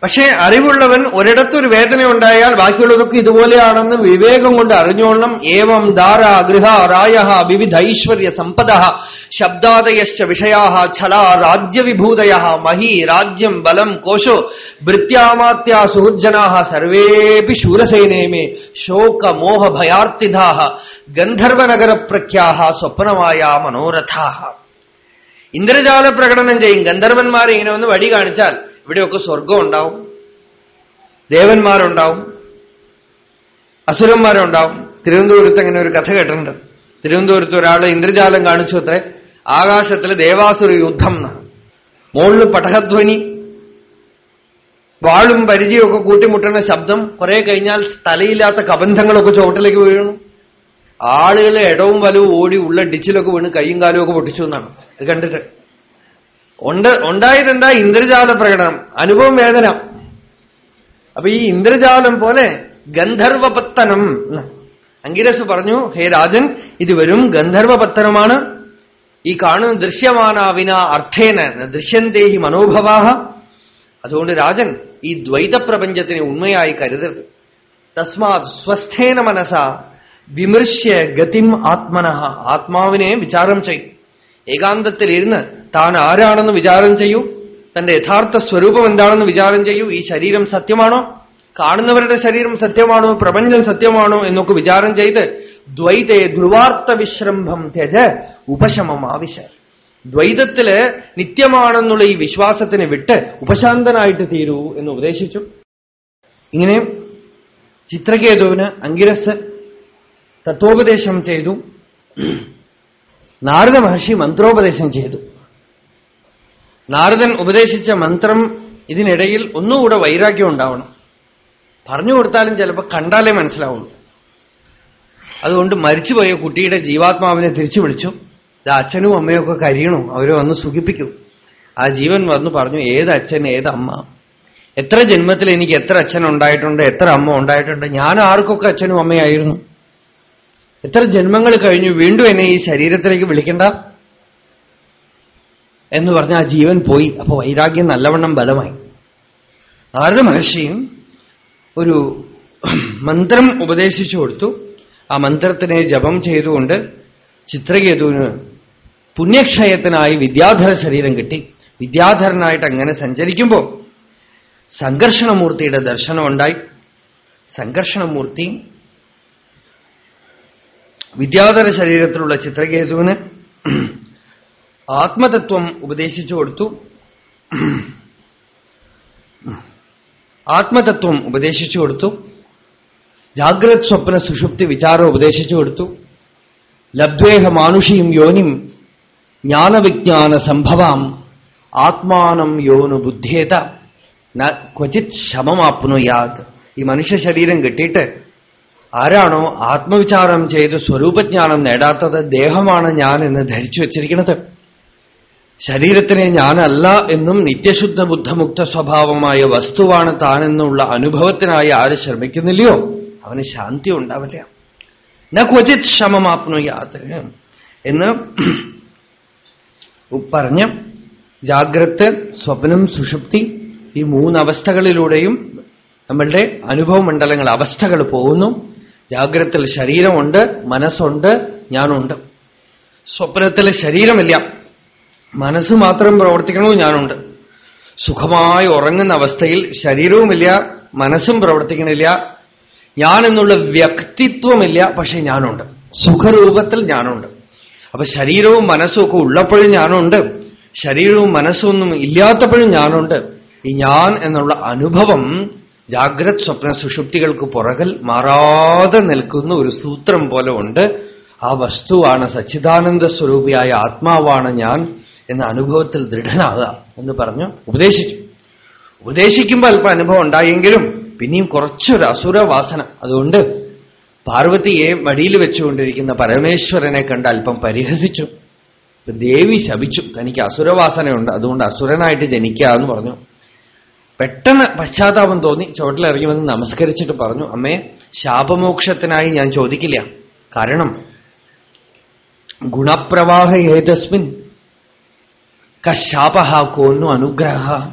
പക്ഷേ അറിവുള്ളവൻ ഒരിടത്തൊരു വേദന ഉണ്ടായാൽ ബാക്കിയുള്ളതൊക്കെ ഇതുപോലെയാണെന്ന് വിവേകം കൊണ്ട് അറിഞ്ഞോളണം ഏവം ദാര ഗൃഹ രായ വിവിധ ഐശ്വര്യ സമ്പദ ശബ്ദാദയശ്ച വിഷയാ ഛല രാജ്യവിഭൂതയ മഹി രാജ്യം ബലം കോശോ ഭൃത്യാമാത്യാ സുഹൃജനാ സർവേപി ശൂരസേനേമേ ശോക മോഹ ഭയാർത്തിധാ ഗന്ധർവനഗര പ്രഖ്യാ സ്വപ്നമായ മനോരഥാ ഇന്ദ്രജാല പ്രകടനം ചെയ്യും. ഗന്ധർവന്മാരെ ഇങ്ങനെ ഒന്ന് വഴി കാണിച്ചാൽ ഇവിടെയൊക്കെ സ്വർഗം ഉണ്ടാവും ദേവന്മാരുണ്ടാവും. അസുരന്മാരുണ്ടാവും. തിരുവനന്തപുരത്ത് അങ്ങനെ ഒരു കഥ കേട്ടിട്ടുണ്ട്. തിരുവനന്തപുരത്ത് ഒരാൾ ഇന്ദ്രജാലം കാണിച്ചു അത്രേ. ആകാശത്തിൽ ദേവാസുര യുദ്ധം മുകളിൽ പടഹധ്വനി വാളും പരിചയമൊക്കെ കൂട്ടിമുട്ടുന്ന ശബ്ദം കുറെ കഴിഞ്ഞാൽ സ്ഥലയില്ലാത്ത കബന്ധങ്ങളൊക്കെ ചുവട്ടിലേക്ക് വീഴണം ആളുകൾ ഇടവും വലവും ഓടി ഉള്ള ഡിച്ചിലൊക്കെ വീണ് കൈയും കാലും ഒക്കെ പൊട്ടിച്ചു എന്നാണ്. ഇത് കണ്ടിട്ട് ഉണ്ട് ഉണ്ടായതെന്താ? ഇന്ദ്രജാല പ്രകടനം. അനുഭവം വേദന. അപ്പൊ ഈ ഇന്ദ്രജാലം പോലെ ഗന്ധർവപത്തനം അങ്കിരസ് പറഞ്ഞു ഹേ രാജൻ ഇത് വരും ഗന്ധർവപത്തനമാണ്. ഈ കാണു ദൃശ്യമാനാവിന അർത്ഥേന ദൃശ്യന്തേഹി മനോഭവാഹ. അതുകൊണ്ട് രാജൻ ഈ ദ്വൈതപ്രപഞ്ചത്തിനെ ഉണ്മയായി കരുതരുത്. തസ്മാത് സ്വസ്ഥേന മനസ വിമർശ്യ ഗതിം ആത്മന. ആത്മാവിനെ വിചാരം ചെയ്യും. ഏകാന്തത്തിലിരുന്ന് താൻ ആരാണെന്ന് വിചാരം ചെയ്യൂ? തന്റെ യഥാർത്ഥ സ്വരൂപം എന്താണെന്ന് വിചാരം ചെയ്യൂ? ഈ ശരീരം സത്യമാണോ? കാണുന്നവരുടെ ശരീരം സത്യമാണോ? പ്രപഞ്ചം സത്യമാണോ? എന്നൊക്കെ വിചാരം ചെയ്ത് ദ്വൈതേ ധ്രുവാർത്ഥ വിശ്രംഭം ത്യജ ഉപശമം ആവശ്യ ദ്വൈതത്തിൽ നിത്യമാണെന്നുള്ള ഈ വിശ്വാസത്തിന് വിട്ട് ഉപശാന്തനായിട്ട് തീരൂ എന്ന് ഉപദേശിച്ചു. ഇങ്ങനെ ചിത്രകേതുവിന് അങ്കിരസ് തത്വോപദേശം ചെയ്തു. നാരദ മഹർഷി മന്ത്രോപദേശം ചെയ്തു. നാരദൻ ഉപദേശിച്ച മന്ത്രം ഇതിനിടയിൽ ഒന്നുകൂടെ വൈരാഗ്യം ഉണ്ടാവണം. പറഞ്ഞു കൊടുത്താലും ചിലപ്പോൾ കണ്ടാലേ മനസ്സിലാവുള്ളൂ. അതുകൊണ്ട് മരിച്ചുപോയ കുട്ടിയുടെ ജീവാത്മാവിനെ തിരിച്ചു വിളിച്ചു. ഇത് അച്ഛനും അമ്മയൊക്കെ കരിയണു. അവരെ വന്ന് സുഖിപ്പിക്കും. ആ ജീവൻ വന്ന് പറഞ്ഞു ഏത് അച്ഛൻ ഏത് അമ്മ? എത്ര ജന്മത്തിൽ എനിക്ക് എത്ര അച്ഛൻ ഉണ്ടായിട്ടുണ്ട് എത്ര അമ്മ ഉണ്ടായിട്ടുണ്ട്? ഞാൻ ആർക്കൊക്കെ അച്ഛനും അമ്മയായിരുന്നു? എത്ര ജന്മങ്ങൾ കഴിഞ്ഞു വീണ്ടും എന്നെ ഈ ശരീരത്തിലേക്ക് വിളിക്കണ്ട? എന്ന് പറഞ്ഞ ആ ജീവൻ പോയി. അപ്പൊ വൈരാഗ്യം നല്ലവണ്ണം ബലമായി. നാരദ മഹർഷിയും ഒരു മന്ത്രം ഉപദേശിച്ചു കൊടുത്തു. ആ മന്ത്രത്തിനെ ജപം ചെയ്തുകൊണ്ട് ചിത്രകേതുവിന് പുണ്യക്ഷയത്തിനായി വിദ്യാധര ശരീരം കിട്ടി. വിദ്യാധരനായിട്ട് അങ്ങനെ സഞ്ചരിക്കുമ്പോൾ സംഘർഷണമൂർത്തിയുടെ ദർശനമുണ്ടായി. സംഘർഷണമൂർത്തി വിദ്യാധര ശരീരത്തിലുള്ള ചിത്രകേതുവിന് ആത്മതത്വം ഉപദേശിച്ചു കൊടുത്തു. ആത്മതത്വം ഉപദേശിച്ചു കൊടുത്തു. ജാഗ്രത് സ്വപ്ന സുഷുപ്തി വിചാരം ഉപദേശിച്ചു കൊടുത്തു. ലബ്ധേഹ മാനുഷിയും യോനിം ജ്ഞാനവിജ്ഞാന സംഭവാം. ആത്മാനം യോനു ബുദ്ധേത. ക്വചിത് ശമമാപ്നുയാത്. ഈ മനുഷ്യ ശരീരം കിട്ടിയിട്ട് ആരാണോ ആത്മവിചാരം ചെയ്ത് സ്വരൂപജ്ഞാനം നേടാത്തത് ദേഹമാണ് ഞാൻ എന്ന് ധരിച്ചു വച്ചിരിക്കുന്നത്. ശരീരത്തിനെ ഞാനല്ല എന്നും നിത്യശുദ്ധ ബുദ്ധമുക്ത സ്വഭാവമായ വസ്തുവാണ് താനെന്നുള്ള അനുഭവത്തിനായി ആര് ശ്രമിക്കുന്നില്ലയോ? അവന് ശാന്തി ഉണ്ടാവില്ല. ന ക്വചിത് ശമമാപ്നുയാത് എന്ന് പറഞ്ഞ് ജാഗ്രത് സ്വപ്നം സുഷുപ്തി ഈ മൂന്നവസ്ഥകളിലൂടെയും നമ്മളുടെ അനുഭവ മണ്ഡലങ്ങൾ അവസ്ഥകൾ പോകുന്നു. ജാഗ്രത്തിൽ ശരീരമുണ്ട് മനസ്സുണ്ട് ഞാനുണ്ട്. സ്വപ്നത്തിൽ ശരീരമില്ല. മനസ്സ് മാത്രം പ്രവർത്തിക്കണോ ഞാനുണ്ട്. സുഖമായി ഉറങ്ങുന്ന അവസ്ഥയിൽ ശരീരവുമില്ല മനസ്സും പ്രവർത്തിക്കണില്ല. ഞാനെന്നുള്ള വ്യക്തിത്വമില്ല പക്ഷെ ഞാനുണ്ട്. സുഖരൂപത്തിൽ ഞാനുണ്ട്. അപ്പൊ ശരീരവും മനസ്സും ഒക്കെ ഉള്ളപ്പോഴും ഞാനുണ്ട്. ശരീരവും മനസ്സൊന്നും ഇല്ലാത്തപ്പോഴും ഞാനുണ്ട്. ഈ ഞാൻ എന്നുള്ള അനുഭവം ജാഗ്രത് സ്വപ്ന സുഷുപ്തികൾക്ക് പുറകിൽ മാറാതെ നിൽക്കുന്ന ഒരു സൂത്രം പോലെ ഉണ്ട്. ആ വസ്തുവാണ് സച്ചിദാനന്ദ സ്വരൂപിയായ ആത്മാവാണ് ഞാൻ എന്ന അനുഭവത്തിൽ ദൃഢനാകുക എന്ന് പറഞ്ഞു ഉപദേശിച്ചു. ഉപദേശിക്കുമ്പോൾ അല്പം അനുഭവം ഉണ്ടായെങ്കിലും പിന്നെയും കുറച്ചൊരു അസുരവാസന അതുകൊണ്ട് പാർവതിയെ മടിയിൽ വെച്ചുകൊണ്ടിരിക്കുന്ന പരമേശ്വരനെ കണ്ട് അല്പം പരിഹസിച്ചു. ദേവി ശപിച്ചു. തനിക്ക് അസുരവാസനയുണ്ട് അതുകൊണ്ട് അസുരനായിട്ട് ജനിക്കുക എന്ന് പറഞ്ഞു. പെട്ടെന്ന് പശ്ചാത്താപം തോന്നി. ചോട്ടിലിറങ്ങി വന്ന് നമസ്കരിച്ചിട്ട് പറഞ്ഞു അമ്മേ ശാപമോക്ഷത്തിനായി ഞാൻ ചോദിക്കില്ല. കാരണം ഗുണപ്രവാഹ ഏതസ്മിൻ? കശാപ കോന്നു അനുഗ്രഹ.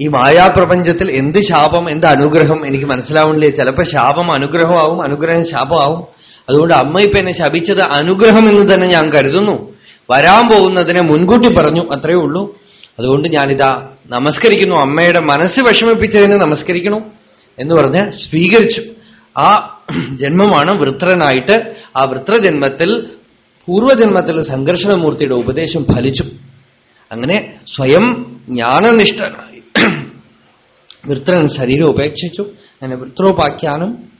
ഈ മായാപ്രപഞ്ചത്തിൽ എന്ത് ശാപം എന്ത് അനുഗ്രഹം എനിക്ക് മനസ്സിലാവുന്നില്ലേ. ചിലപ്പോൾ ശാപം അനുഗ്രഹമാവും അനുഗ്രഹം ശാപമാവും. അതുകൊണ്ട് അമ്മ ഇപ്പൊ എന്നെ ശപിച്ചത് അനുഗ്രഹം എന്ന് തന്നെ ഞാൻ കരുതുന്നു. വരാൻ പോകുന്നതിനെ മുൻകൂട്ടി പറഞ്ഞു അത്രയേ ഉള്ളൂ. അതുകൊണ്ട് ഞാനിതാ നമസ്കരിക്കുന്നു. അമ്മയുടെ മനസ്സ് വിഷമിപ്പിച്ചതിന് നമസ്കരിക്കണു എന്ന് പറഞ്ഞ് സ്വീകരിച്ചു. ആ ജന്മമാണ് വൃത്രനായിട്ട് ആ വൃത്രജന്മത്തിൽ പൂർവജന്മത്തിൽ സംഘർഷണമൂർത്തിയുടെ ഉപദേശം ഫലിച്ചു. അങ്ങനെ സ്വയം ജ്ഞാനനിഷ്ഠനായി വൃത്രൻ ശരീരം ഉപേക്ഷിച്ചു. അങ്ങനെ വൃത്രോപാഖ്യാനം